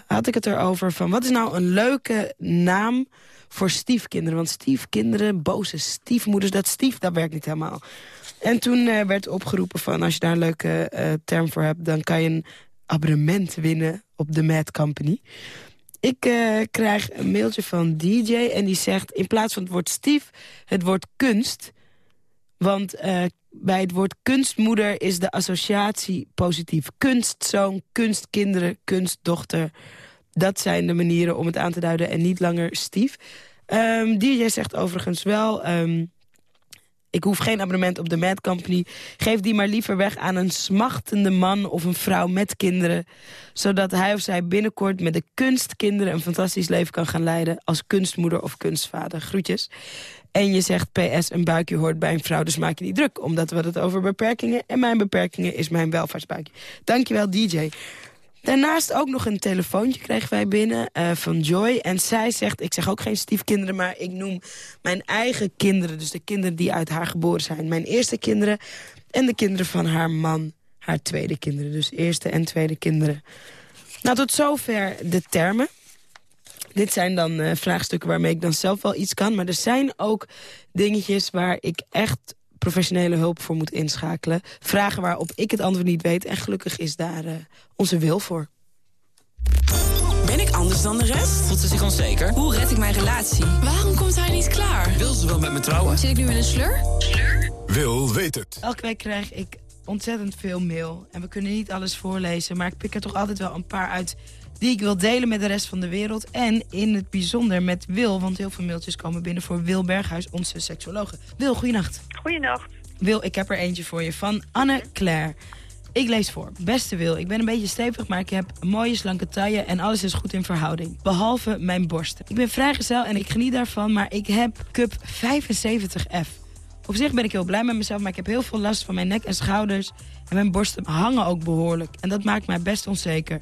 had ik het erover van... wat is nou een leuke naam voor stiefkinderen? Want stiefkinderen, boze stiefmoeders, dat stief, dat werkt niet helemaal. En toen eh, werd opgeroepen van als je daar een leuke eh, term voor hebt... dan kan je een abonnement winnen op de Mad Company. Ik eh, krijg een mailtje van DJ en die zegt... in plaats van het woord stief, het woord kunst. Want bij het woord kunstmoeder is de associatie positief. Kunstzoon, kunstkinderen, kunstdochter. Dat zijn de manieren om het aan te duiden en niet langer stief. Ehm, DJ zegt overigens wel... ehm, ik hoef geen abonnement op de Mad Company. Geef die maar liever weg aan een smachtende man of een vrouw met kinderen. Zodat hij of zij binnenkort met de kunstkinderen... een fantastisch leven kan gaan leiden als kunstmoeder of kunstvader. Groetjes. En je zegt PS, een buikje hoort bij een vrouw, dus maak je niet druk. Omdat we het over beperkingen. En mijn beperkingen is mijn welvaartsbuikje. Dankjewel, DJ. Daarnaast ook nog een telefoontje kregen wij binnen eh, van Joy. En zij zegt, ik zeg ook geen stiefkinderen, maar ik noem mijn eigen kinderen. Dus de kinderen die uit haar geboren zijn. Mijn eerste kinderen en de kinderen van haar man. Haar tweede kinderen, dus eerste en tweede kinderen. Nou, tot zover de termen. Dit zijn dan eh, vraagstukken waarmee ik dan zelf wel iets kan. Maar er zijn ook dingetjes waar ik echt professionele hulp voor moet inschakelen. Vragen waarop ik het antwoord niet weet. En gelukkig is daar eh, onze wil voor. Ben ik anders dan de rest? Voelt ze zich onzeker? Hoe red ik mijn relatie? Waarom komt hij niet klaar? Wil ze wel met me trouwen? Zit ik nu in een slur? Wil weet het. Elke week krijg ik ontzettend veel mail. En we kunnen niet alles voorlezen, maar ik pik er toch altijd wel een paar uit... die ik wil delen met de rest van de wereld. En in het bijzonder met Wil, want heel veel mailtjes komen binnen... voor Wil Berghuis, onze seksologe. Wil, goeienacht. Goeienacht. Wil, ik heb er eentje voor je van Anne Claire. Ik lees voor. Beste Wil, ik ben een beetje stevig, maar ik heb mooie slanke taille en alles is goed in verhouding. Behalve mijn borsten. Ik ben vrijgezel en ik geniet daarvan, maar ik heb cup 75F. Op zich ben ik heel blij met mezelf, maar ik heb heel veel last van mijn nek en schouders. En mijn borsten hangen ook behoorlijk. En dat maakt mij best onzeker.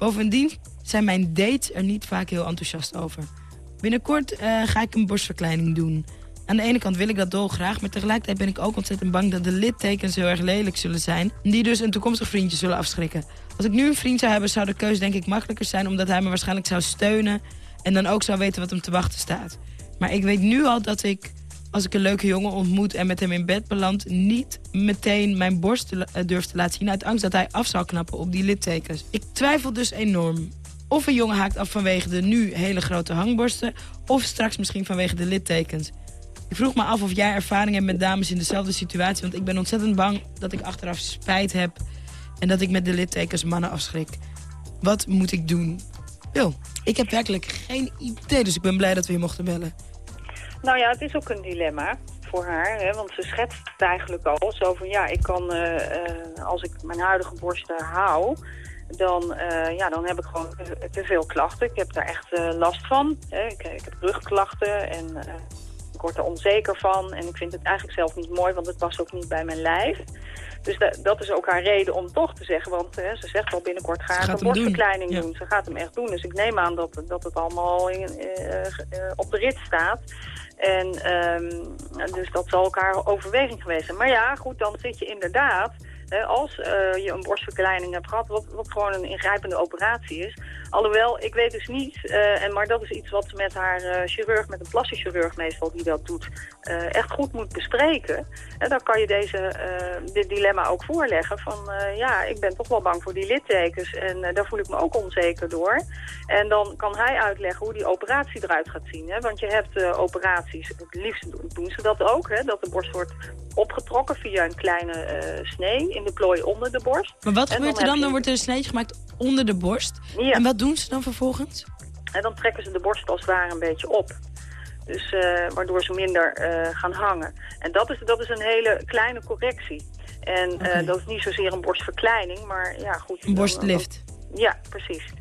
Bovendien zijn mijn dates er niet vaak heel enthousiast over. Binnenkort eh, ga ik een borstverkleining doen. Aan de ene kant wil ik dat dolgraag, maar tegelijkertijd ben ik ook ontzettend bang dat de littekens heel erg lelijk zullen zijn. Die dus een toekomstig vriendje zullen afschrikken. Als ik nu een vriend zou hebben, zou de keus denk ik makkelijker zijn, omdat hij me waarschijnlijk zou steunen. En dan ook zou weten wat hem te wachten staat. Maar ik weet nu al dat ik, als ik een leuke jongen ontmoet en met hem in bed beland, niet meteen mijn borst eh, durf te laten zien uit angst dat hij af zou knappen op die littekens. Ik twijfel dus enorm. Of een jongen haakt af vanwege de nu hele grote hangborsten, of straks misschien vanwege de littekens. Ik vroeg me af of jij ervaring hebt met dames in dezelfde situatie. Want ik ben ontzettend bang dat ik achteraf spijt heb. En dat ik met de littekens mannen afschrik. Wat moet ik doen? Wil, ik heb werkelijk geen idee. Dus ik ben blij dat we hier mochten bellen. Nou ja, het is ook een dilemma. voor haar. Hè, want ze schetst het eigenlijk al. Zo van, ja, ik kan, eh, eh, als ik mijn huidige borsten hou... Dan, eh, ja, dan heb ik gewoon te, veel klachten. Ik heb daar echt last van. Hè. Ik, ik heb rugklachten en ik word er onzeker van. En ik vind het eigenlijk zelf niet mooi, want het past ook niet bij mijn lijf. Dus da- dat is ook haar reden om toch te zeggen. Want hè, ze zegt al binnenkort ga ik een doen. borstverkleining Ja. doen. Ze gaat hem echt doen. Dus ik neem aan dat, dat het allemaal in, op de rit staat. En ehm, dus dat zal ook haar overweging geweest zijn. Maar ja, goed, dan zit je inderdaad... als eh, je een borstverkleining hebt gehad, wat, wat gewoon een ingrijpende operatie is. Alhoewel, ik weet dus niet, eh, en, maar dat is iets wat ze met haar eh, chirurg, met een plastisch chirurg meestal die dat doet, eh, echt goed moet bespreken. En dan kan je deze, dit dilemma ook voorleggen van, ja, ik ben toch wel bang voor die littekens en daar voel ik me ook onzeker door. En dan kan hij uitleggen hoe die operatie eruit gaat zien. Hè? Want je hebt operaties, het liefst doen- doen ze dat ook, hè? dat de borst wordt opgetrokken via een kleine snee in de plooi onder de borst. Maar wat En gebeurt er dan? je- Dan wordt er een sneetje gemaakt onder de borst. Ja. En wat doen ze dan vervolgens? En dan trekken ze de borst als het ware een beetje op. Dus, eh, waardoor ze minder eh, gaan hangen. En dat is, dat is een hele kleine correctie. En eh, dat is niet zozeer een borstverkleining, maar ja goed. Een dan- borstlift. ja, precies.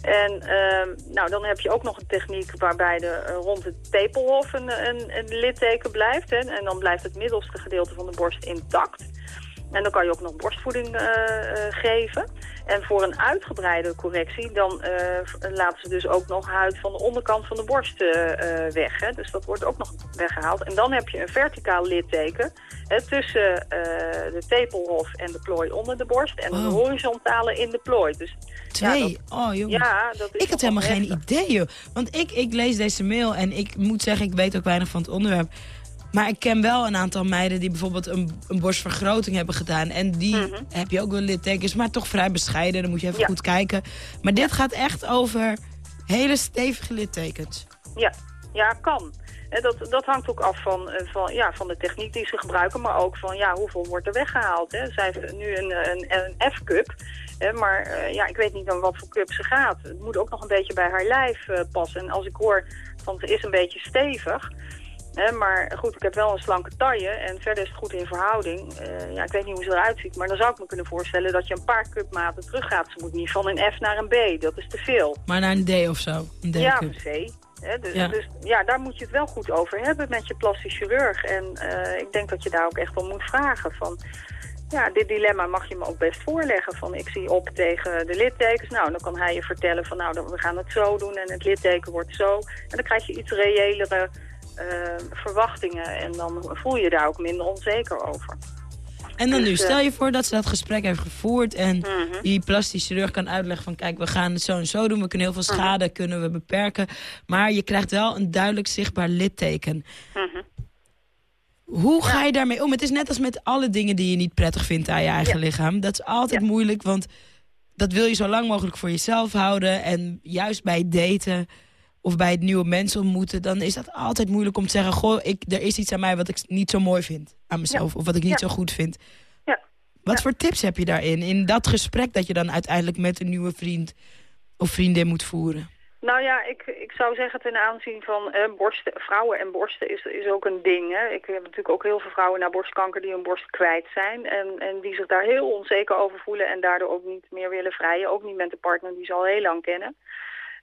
En ehm, nou, dan heb je ook nog een techniek waarbij de, rond het tepelhof een, een, een litteken blijft. Hè, en dan blijft het middelste gedeelte van de borst intact. En dan kan je ook nog borstvoeding eh, eh, geven. En voor een uitgebreide correctie, dan eh, laten ze dus ook nog huid van de onderkant van de borst weg. Hè. Dus dat wordt ook nog weggehaald. En dan heb je een verticaal litteken hè, tussen de tepelhof en de plooi onder de borst. En een horizontale in de plooi. Dus, Twee? Ja, dat, oh, jongen. ja, dat is ik had helemaal geen idee, joh. Want ik, ik lees deze mail en ik moet zeggen, ik weet ook weinig van het onderwerp. Maar ik ken wel een aantal meiden die bijvoorbeeld een, een borstvergroting hebben gedaan. En die heb je ook wel littekens, maar toch vrij bescheiden. Dan moet je even Mhm. Ja. goed kijken. Maar dit gaat echt over hele stevige littekens. Ja, ja kan. Hè, dat, dat hangt ook af van, eh, van, ja, van de techniek die ze gebruiken, maar ook van ja, hoeveel wordt er weggehaald. Hè. Zij heeft nu een, een, een F-cup, maar eh, ja, ik weet niet aan wat voor cup ze gaat. Het moet ook nog een beetje bij haar lijf eh, passen. En als ik hoor van ze is een beetje stevig, maar goed, ik heb wel een slanke taille en verder is het goed in verhouding. Eh, ja, ik weet niet hoe ze eruit ziet, maar dan zou ik me kunnen voorstellen dat je een paar cupmaten teruggaat. Ze moet niet van een F naar een B, dat is te veel. Maar naar een D of zo. Een Ja, se. Hè, dus, Ja. dus ja, daar moet je het wel goed over hebben met je plastisch chirurg. En eh, ik denk dat je daar ook echt wel moet vragen van... Ja, dit dilemma mag je me ook best voorleggen. Van ik zie op tegen de littekens. Nou, dan kan hij je vertellen van nou, we gaan het zo doen en het litteken wordt zo. En dan krijg je iets reëlere verwachtingen. En dan voel je daar ook minder onzeker over. En dan Dus, nu, eh, stel je voor dat ze dat gesprek heeft gevoerd... en Mhm. die plastisch chirurg kan uitleggen van... kijk, we gaan het zo en zo doen, we kunnen heel veel Mhm. schade kunnen we beperken... maar je krijgt wel een duidelijk zichtbaar litteken. Mhm. Hoe ga je daarmee om? Het is net als met alle dingen die je niet prettig vindt aan je eigen lichaam. Dat is altijd moeilijk, want dat wil je zo lang mogelijk voor jezelf houden. En juist bij daten of bij het nieuwe mensen ontmoeten... dan is dat altijd moeilijk om te zeggen... goh, ik, er is iets aan mij wat ik niet zo mooi vind aan mezelf... Ja. of wat ik niet Ja. zo goed vind. Ja. Wat voor tips heb je daarin? In dat gesprek dat je dan uiteindelijk met een nieuwe vriend of vriendin moet voeren? Nou ja, ik, ik zou zeggen ten aanzien van eh, borsten, vrouwen en borsten is, is ook een ding. Hè. Ik heb natuurlijk ook heel veel vrouwen na borstkanker die hun borst kwijt zijn. En, en die zich daar heel onzeker over voelen en daardoor ook niet meer willen vrijen. Ook niet met de partner die ze al heel lang kennen.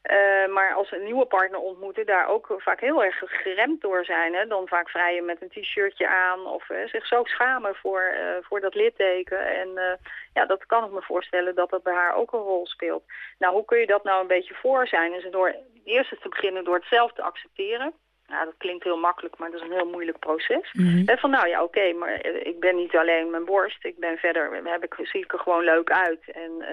Eh, maar als ze een nieuwe partner ontmoeten, daar ook vaak heel erg geremd door zijn. Hè? Dan vaak vrijen met een t-shirtje aan of eh, zich zo schamen voor, eh, voor dat litteken. En ja, dat kan ik me voorstellen dat dat bij haar ook een rol speelt. Nou, hoe kun je dat nou een beetje voor zijn? Is het door eerst eens te beginnen door het zelf te accepteren. Nou, dat klinkt heel makkelijk, maar dat is een heel moeilijk proces. Hè, van nou ja, oké, maar ik ben niet alleen mijn borst. Ik ben verder, heb ik, zie ik er gewoon leuk uit. En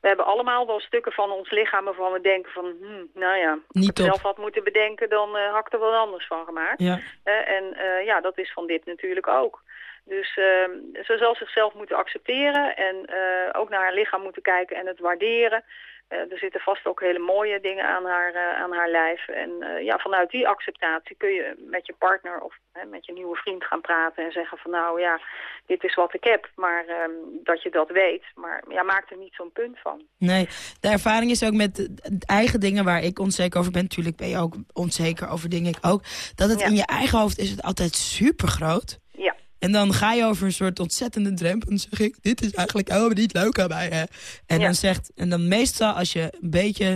we hebben allemaal wel stukken van ons lichaam waarvan we denken van... Hmm, nou ja, als ik zelf had moeten bedenken, dan eh had ik er wel anders van gemaakt. Ja. En eh, ja, dat is van dit natuurlijk ook. Dus eh, ze zal zichzelf moeten accepteren en eh, ook naar haar lichaam moeten kijken en het waarderen. Eh, er zitten vast ook hele mooie dingen aan haar, eh, aan haar lijf. En eh, ja, vanuit die acceptatie kun je met je partner of hè, met je nieuwe vriend gaan praten en zeggen van nou ja, dit is wat ik heb. Maar ehm, dat je dat weet. Maar ja, maak er niet zo'n punt van. Nee, de ervaring is ook met eigen dingen waar ik onzeker over ben. Natuurlijk ben je ook onzeker over dingen, ik ook. Dat het Ja. in je eigen hoofd is het altijd super groot. En dan ga je over een soort ontzettende drempel. En dan zeg ik, dit is eigenlijk helemaal niet leuk aan mij. Hè? En, Ja. dan zegt, en dan meestal als je een beetje,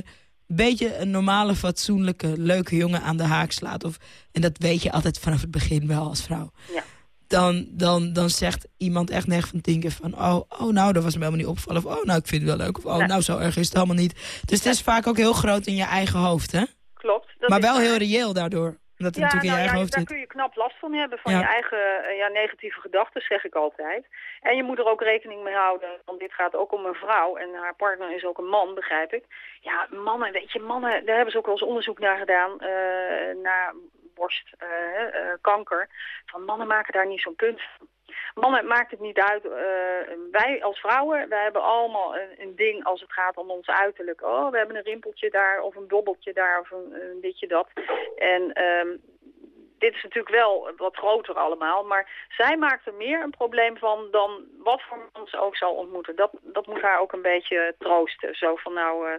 een beetje een normale, fatsoenlijke, leuke jongen aan de haak slaat. Of, en dat weet je altijd vanaf het begin wel als vrouw. Ja. Dan, dan, dan zegt iemand echt 9 van 10 keer van... Oh, oh, nou, dat was me helemaal niet opgevallen. Of oh, nou, ik vind het wel leuk. Of oh, nou, zo erg is het helemaal niet. Dus het is vaak ook heel groot in je eigen hoofd, hè? Klopt. dat maar wel waar. heel reëel daardoor. Ja, natuurlijk in je nou eigen ja, daar zit. kun je knap last van hebben, van Ja. je eigen eh, ja, negatieve gedachten, zeg ik altijd. En je moet er ook rekening mee houden, want dit gaat ook om een vrouw en haar partner is ook een man, begrijp ik. Ja, mannen, weet je, mannen, daar hebben ze ook wel eens onderzoek naar gedaan, eh, naar borstkanker. van mannen maken daar niet zo'n punt van. Mannen maakt het niet uit. eh, wij als vrouwen, wij hebben allemaal een, een ding als het gaat om ons uiterlijk. Oh, we hebben een rimpeltje daar of een dobbeltje daar of een, een ditje dat. En ehm, dit is natuurlijk wel wat groter allemaal. Maar zij maakt er meer een probleem van dan wat voor man ze ook zal ontmoeten. Dat, dat moet haar ook een beetje troosten. Zo van nou, eh,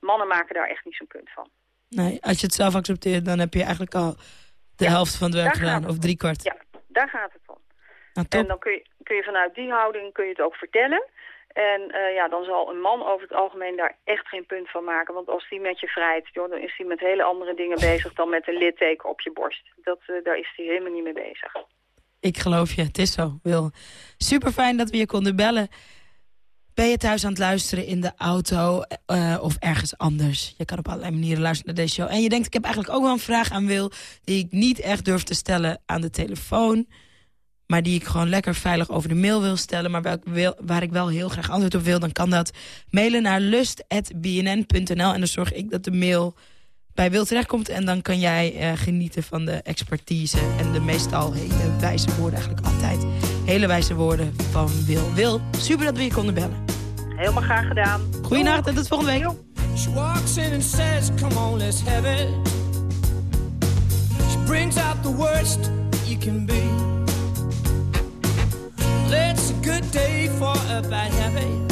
mannen maken daar echt niet zo'n punt van. Nee, als je het zelf accepteert, dan heb je eigenlijk al de helft van het werk gedaan. Of drie kwart. Ja, daar gaat het om. Nou. En dan kun je, kun je vanuit die houding kun je het ook vertellen. En eh, ja, dan zal een man over het algemeen daar echt geen punt van maken. Want als die met je vrijt, joh, dan is hij met hele andere dingen bezig dan met een litteken op je borst. Dat, eh, daar is hij helemaal niet mee bezig. Ik geloof je, het is zo, Wil. Super fijn dat we je konden bellen. Ben je thuis aan het luisteren in de auto eh, of ergens anders? Je kan op allerlei manieren luisteren naar deze show. En je denkt, ik heb eigenlijk ook wel een vraag aan Wil... die ik niet echt durf te stellen aan de telefoon... maar die ik gewoon lekker veilig over de mail wil stellen... maar waar ik, wil, waar ik wel heel graag antwoord op wil... dan kan dat mailen naar lust.bnn.nl... en dan zorg ik dat de mail bij Wil terechtkomt... en dan kan jij eh, genieten van de expertise... en de meestal hele wijze woorden, eigenlijk altijd... hele wijze woorden van Wil. Wil, super dat we je konden bellen. Helemaal graag gedaan. Goeienacht en tot volgende week. She walks in and says, Come on, let's have it. She brings out the worst you can be. It's a good day for a bad habit.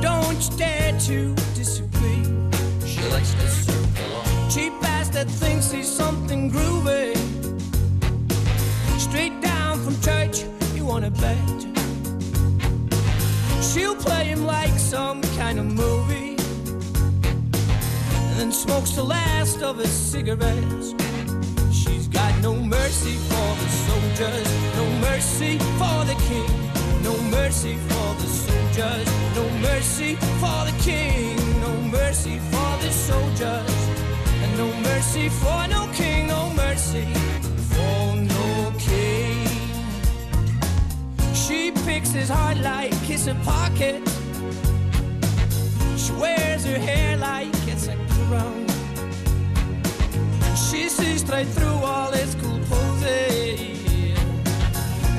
Don't you dare to disagree. She likes to circle. Cheap ass that thinks he's something groovy. Straight down from church, you wanna bet. She'll play him like some kind of movie. And then smokes the last of his cigarettes. She's got no mercy for the soldiers, mercy for the king, no mercy for the soldiers, no mercy for the king, no mercy for the soldiers, and no mercy for no king, no mercy for no king. She picks his heart like it's a pocket. She wears her hair like it's a crown. She sees straight through all his cool poses.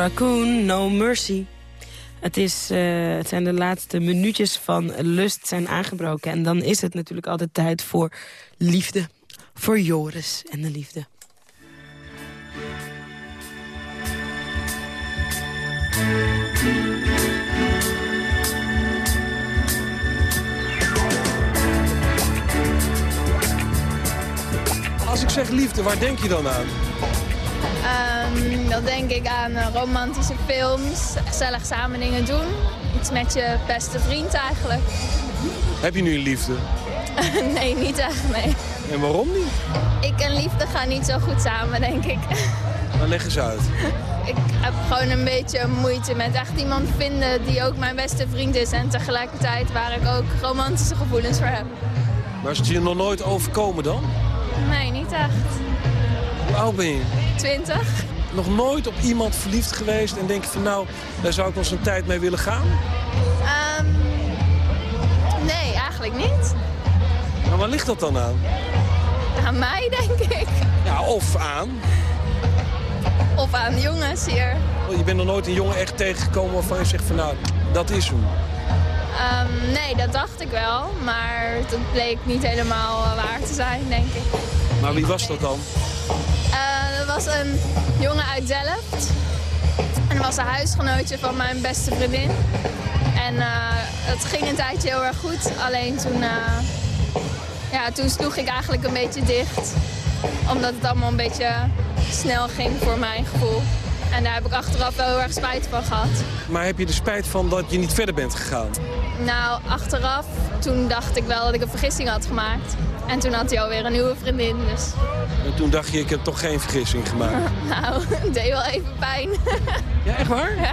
Raccoon, No Mercy. Het, is, eh, het zijn de laatste minuutjes van Lust zijn aangebroken. En dan is het natuurlijk altijd tijd voor liefde. Voor Joris en de liefde. Als ik zeg liefde, waar denk je dan aan? Ehm, dan denk ik aan eh, romantische films, gezellig samen dingen doen. Iets met je beste vriend eigenlijk. <laughs> Heb je nu een liefde? <laughs> nee, niet echt, nee. En waarom niet? Ik en liefde gaan niet zo goed samen, denk ik. <laughs> Dan leg eens uit. ik heb gewoon een beetje moeite met echt iemand vinden die ook mijn beste vriend is. En tegelijkertijd waar ik ook romantische gevoelens voor heb. Maar is het je nog nooit overkomen dan? Nee, niet echt. Hoe oud ben je? Twintig? Nog nooit op iemand verliefd geweest en denk je van nou, daar zou ik eens een tijd mee willen gaan? Ehm, nee, eigenlijk niet. Maar waar ligt dat dan aan? Aan mij, denk ik. Ja, of aan. Of aan jongens hier. Je bent nog nooit een jongen echt tegengekomen waarvan je zegt van nou, dat is hem. Ehm, nee, dat dacht ik wel. Maar dat bleek niet helemaal eh, waar te zijn, denk ik. Maar wie was dat dan? Was een jongen uit Delft. En was een huisgenootje van mijn beste vriendin. En eh, het ging een tijdje heel erg goed. Alleen toen, eh, ja, toen sloeg ik eigenlijk een beetje dicht. Omdat het allemaal een beetje snel ging voor mijn gevoel. En daar heb ik achteraf wel heel erg spijt van gehad. Maar heb je er spijt van dat je niet verder bent gegaan? Nou, achteraf, toen dacht ik wel dat ik een vergissing had gemaakt. En toen had hij alweer een nieuwe vriendin, dus... En toen dacht je, ik heb toch geen vergissing gemaakt. <laughs> Nou, het deed wel even pijn. <laughs> Ja, echt waar? Ja.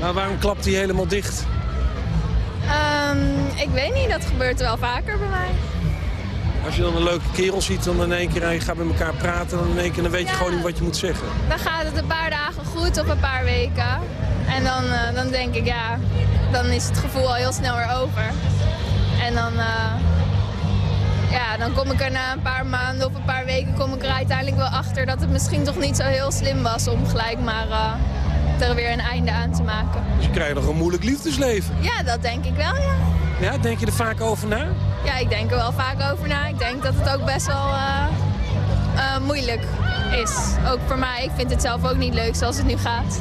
Maar waarom klapt hij helemaal dicht? Ehm, ik weet niet, dat gebeurt wel vaker bij mij. Als je dan een leuke kerel ziet, dan in één keer en je gaat met elkaar praten... dan in één keer dan weet je Ja. gewoon niet wat je moet zeggen. Dan gaat het een paar dagen goed of een paar weken. En dan, eh, dan denk ik, ja, dan is het gevoel al heel snel weer over. En dan, eh, ja, dan kom ik er na een paar maanden of een paar weken kom ik er uiteindelijk wel achter dat het misschien toch niet zo heel slim was om gelijk maar eh, er weer een einde aan te maken. Dus je krijgt nog een moeilijk liefdesleven. Ja, dat denk ik wel, ja. Ja, denk je er vaak over na? Ja, ik denk er wel vaak over na. Ik denk dat het ook best wel eh, eh, moeilijk is. Ook voor mij. Ik vind het zelf ook niet leuk zoals het nu gaat.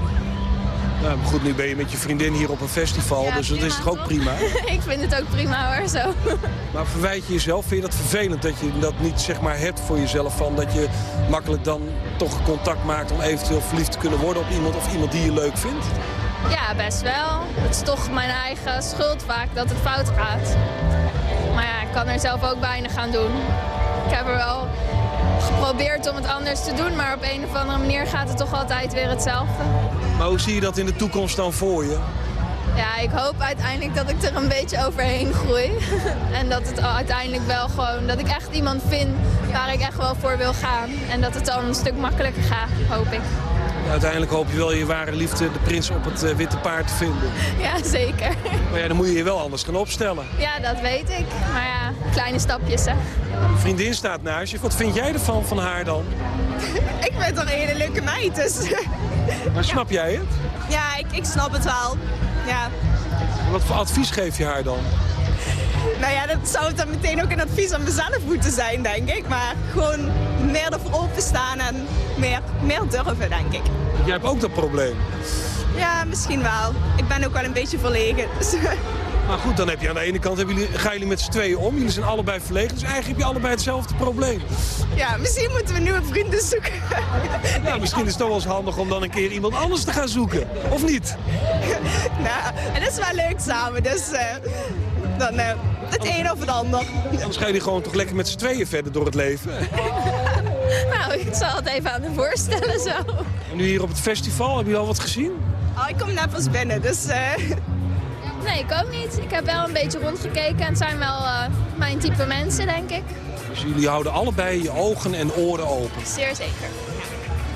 Nou, maar goed, nu ben je met je vriendin hier op een festival, Ja, dus dat is toch ook prima? <laughs> ik vind het ook prima hoor, zo. <laughs> Maar verwijt je jezelf, vind je dat vervelend dat je dat niet zeg maar hebt voor jezelf? Van dat je makkelijk dan toch contact maakt om eventueel verliefd te kunnen worden op iemand of iemand die je leuk vindt? Ja, best wel. Het is toch mijn eigen schuld vaak dat het fout gaat. Maar ja, ik kan er zelf ook weinig aan doen. Ik heb er wel geprobeerd om het anders te doen, maar op een of andere manier gaat het toch altijd weer hetzelfde. Maar hoe zie je dat in de toekomst dan voor je? Ja, ik hoop uiteindelijk dat ik er een beetje overheen groei. <laughs> en dat het uiteindelijk wel gewoon, dat ik echt iemand vind waar ik echt wel voor wil gaan. En dat het dan een stuk makkelijker gaat, hoop ik. Uiteindelijk hoop je wel je ware liefde, de prins op het eh, witte paard te vinden. <laughs> Ja, zeker. Maar ja, dan moet je je wel anders gaan opstellen. Ja, dat weet ik. Maar ja, kleine stapjes hè. Vriendin staat naast je. Wat vind jij ervan van haar dan? <laughs> Ik ben toch een hele leuke meid, dus... <laughs> Maar snap jij het? Ja, ik, ik snap het wel. Ja. Wat voor advies geef je haar dan? Nou ja, dat zou dan meteen ook een advies aan mezelf moeten zijn, denk ik. Maar gewoon meer ervoor openstaan en meer, meer durven, denk ik. Jij hebt ook dat probleem. Ja, misschien wel. Ik ben ook wel een beetje verlegen. Dus. <laughs> Maar goed, dan heb je aan de ene kant hebben jullie, gaan jullie met z'n tweeën om. Jullie zijn allebei verlegen. Dus eigenlijk heb je allebei hetzelfde probleem. Ja, misschien moeten we nieuwe vrienden zoeken. Ja, misschien is het toch wel eens handig om dan een keer iemand anders te gaan zoeken. Of niet? <laughs> nou, en dat is wel leuk samen. Dus eh, dan eh, het een of het ander. Anders jullie gewoon toch lekker met z'n tweeën verder door het leven. <laughs> Nou, ik zal het even aan de voorstellen zo. En nu hier op het festival, hebben jullie al wat gezien? Oh, ik kom net pas binnen, dus... eh, Nee, ik ook niet. Ik heb wel een beetje rondgekeken en het zijn wel eh, mijn type mensen, denk ik. Dus jullie houden allebei je ogen en oren open. Zeer zeker.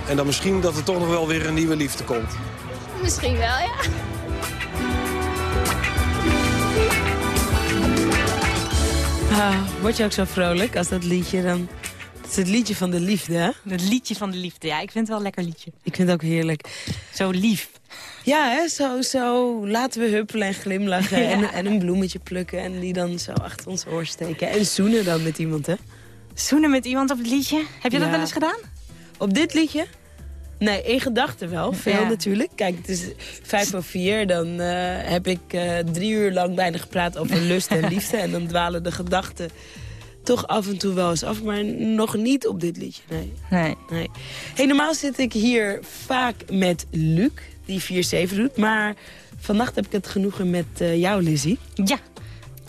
En dan misschien dat er toch nog wel weer een nieuwe liefde komt. Misschien wel, ja. Ah, word je ook zo vrolijk als dat liedje dan Het is het liedje van de liefde, hè? Het liedje van de liefde, ja. Ik vind het wel een lekker liedje. Ik vind het ook heerlijk. Zo lief. Ja, hè? Zo, zo laten we huppelen en glimlachen <laughs> Ja. en, en een bloemetje plukken... en die dan zo achter ons oor steken. En zoenen dan met iemand, hè? Zoenen met iemand op het liedje. Heb je dat wel eens gedaan? Op dit liedje? Nee, in gedachten wel. Veel Ja. natuurlijk. Kijk, het is vijf voor vier. Dan eh, heb ik eh, drie uur lang bijna gepraat over lust en liefde. En dan dwalen de gedachten toch af en toe wel eens af. Maar nog niet op dit liedje, nee. Nee. nee. Hey, normaal zit ik hier vaak met Luc, die 4-7 doet. Maar vannacht heb ik het genoegen met eh, jou, Lizzie. Ja.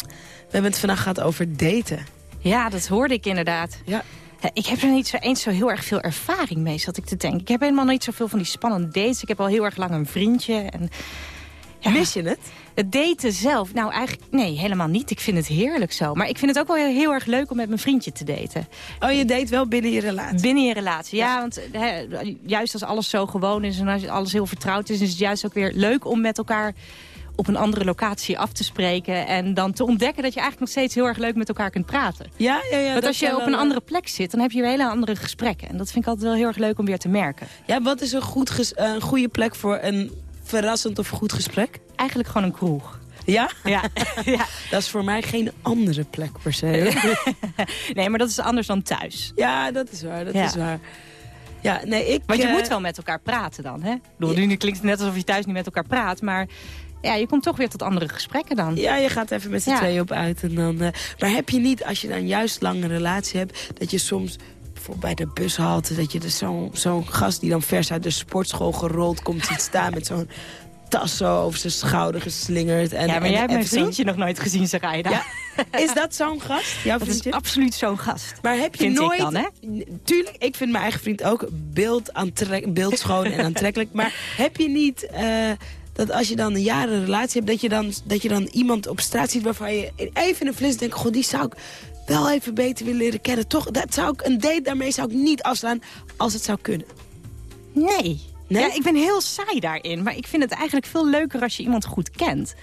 We hebben het vannacht gehad over daten. Ja, dat hoorde ik inderdaad. Ja. Ik heb er niet zo eens zo heel erg veel ervaring mee, zat ik te denken. Ik heb helemaal niet zoveel van die spannende dates. Ik heb al heel erg lang een vriendje. En, ja, Mis je het? Het daten zelf, nou eigenlijk, nee, helemaal niet. Ik vind het heerlijk zo. Maar ik vind het ook wel heel erg leuk om met mijn vriendje te daten. Oh, je date wel binnen je relatie? Binnen je relatie, ja. want juist als alles zo gewoon is en als alles heel vertrouwd is... is het juist ook weer leuk om met elkaar op een andere locatie af te spreken... en dan te ontdekken dat je eigenlijk nog steeds heel erg leuk met elkaar kunt praten. Ja, ja, ja. Want als je op een andere plek zit, dan heb je weer hele andere gesprekken. En dat vind ik altijd wel heel erg leuk om weer te merken. Ja, wat is een, goed eh, een goede plek voor een verrassend of goed gesprek? Eigenlijk gewoon een kroeg. Ja? Ja. <laughs> ja. Dat is voor mij geen andere plek per se. <laughs> nee, maar dat is anders dan thuis. Ja, dat is waar. Dat Ja. is waar. Ja, nee, ik... Want je eh, moet wel met elkaar praten dan, hè? Bedoel, Nu klinkt het net alsof je thuis niet met elkaar praat, maar... Ja, je komt toch weer tot andere gesprekken dan. Ja, je gaat even met z'n Ja. tweeën op uit. En dan, eh, maar heb je niet, als je dan juist lang een relatie hebt... dat je soms bij de bushalte... dat je er zo'n zo'n gast die dan vers uit de sportschool gerold komt... ziet staan met zo'n tas zo over zijn schouder geslingerd. En, ja, maar en jij hebt mijn vriendje nog nooit gezien, Sarayda. Ja, is dat zo'n gast? Jouw Dat is vriendje? absoluut zo'n gast. Maar heb je Vind ik nooit... dan, hè? Tuurlijk, ik vind mijn eigen vriend ook beeld aantrek- beeldschoon en <laughs> aantrekkelijk. Maar heb je niet eh, dat als je dan een jaren relatie hebt... Dat je, dan, dat je dan iemand op straat ziet waarvan je even in een flis denkt... Goh, die zou ik wel even beter willen leren kennen. Toch, dat zou ik, een date daarmee zou ik niet afslaan als het zou kunnen. Nee. Nee? Ja, ik ben heel saai daarin. Maar ik vind het eigenlijk veel leuker als je iemand goed kent.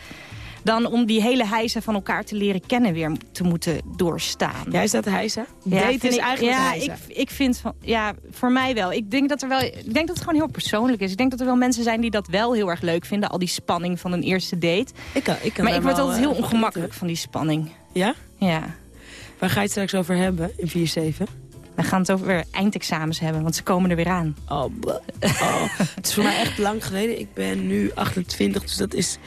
Dan om die hele hijzen van elkaar te leren kennen weer te moeten doorstaan. Jij is dat? Ja, Date is ik- eigenlijk ja, ik, ik vind van, ja, voor mij wel. Ik denk dat er wel, ik denk dat het gewoon heel persoonlijk is. Ik denk dat er wel mensen zijn die dat wel heel erg leuk vinden, al die spanning van een eerste date. Ik kan, ik kan maar ik word altijd heel eh, ongemakkelijk van die spanning. Ja? Ja. Waar ga je het straks over hebben in 4-7? We gaan het over eindexamens hebben, want ze komen er weer aan. Oh, oh, het is voor mij echt lang geleden. Ik ben nu 28, dus dat is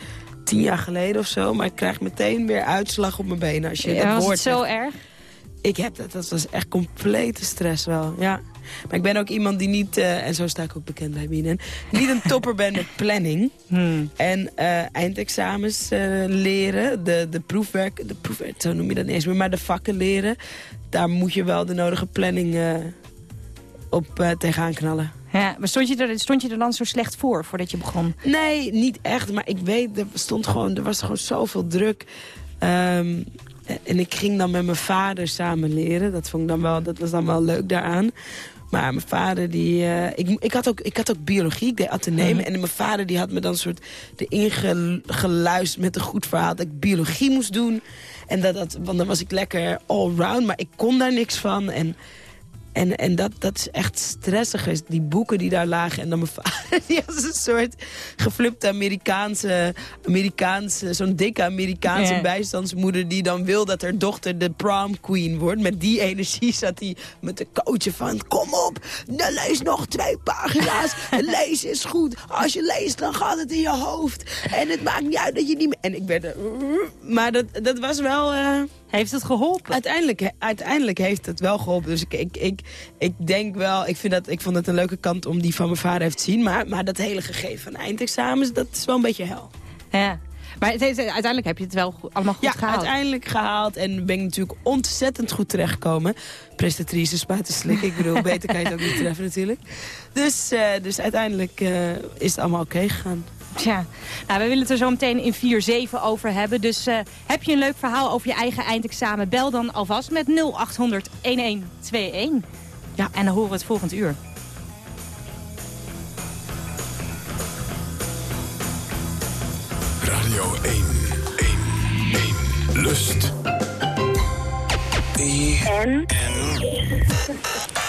tien jaar geleden of zo. Maar ik krijg meteen weer uitslag op mijn benen als je Ja, dat was woord het zo erg? Ik heb dat, dat was echt complete stress wel, ja. Maar ik ben ook iemand die niet, eh, en zo sta ik ook bekend bij BNN... niet een topper ben met planning. <laughs> Hmm. En eh, eindexamens eh, leren, de, de proefwerk, de proefwerk, zo noem je dat niet eens meer... maar de vakken leren, daar moet je wel de nodige planning op tegenaan knallen. Ja, maar stond je, er, stond je er dan zo slecht voor, voordat je begon? Nee, niet echt. Maar ik weet, er, stond gewoon, er was gewoon zoveel druk. Ehm, en ik ging dan met mijn vader samen leren. Dat, vond ik dan wel, dat was dan wel leuk daaraan. Maar mijn vader, die, eh, ik, ik, had ook, ik had ook biologie, ik deed atenemen. En mijn vader die had me dan soort erin gel- geluisterd met een goed verhaal... dat ik biologie moest doen. En dat, dat, want dan was ik lekker all-round, maar ik kon daar niks van. En en, en dat, dat is echt stressig. Is die boeken die daar lagen. En dan mijn <laughs> vader, die als een soort geflipte Amerikaanse... Amerikaanse zo'n dikke Amerikaanse bijstandsmoeder... die dan wil dat haar dochter de prom queen wordt. Met die energie zat hij met de coachen van... Kom op, nou, lees nog twee pagina's. <laughs> Lezen is goed. Als je leest, dan gaat het in je hoofd. En het maakt niet uit dat je niet meer... En ik werd er... Maar dat, dat was wel... eh, Heeft het geholpen? Uiteindelijk, uiteindelijk heeft het wel geholpen. Dus ik, ik, ik, ik denk wel, ik, vind dat, ik vond het een leuke kant om die van mijn vader even te zien. Maar, maar dat hele gegeven van eindexamens, dat is wel een beetje hel. Ja. Maar het heeft, uiteindelijk heb je het wel goed- allemaal goed ja, gehaald. uiteindelijk gehaald. En ben ik natuurlijk ontzettend goed terechtgekomen. Prestatrice, spuiten slik. Ik bedoel, <laughs> beter kan je het ook niet treffen natuurlijk. Dus, eh, dus uiteindelijk eh, is het allemaal oké gegaan. Tja, nou, we willen het er zo meteen in 4-7 over hebben. Dus eh, heb je een leuk verhaal over je eigen eindexamen? Bel dan alvast met 0800 1121. Ja, en dan horen we het volgend uur. Radio 1, 1, 1. Lust. N. N.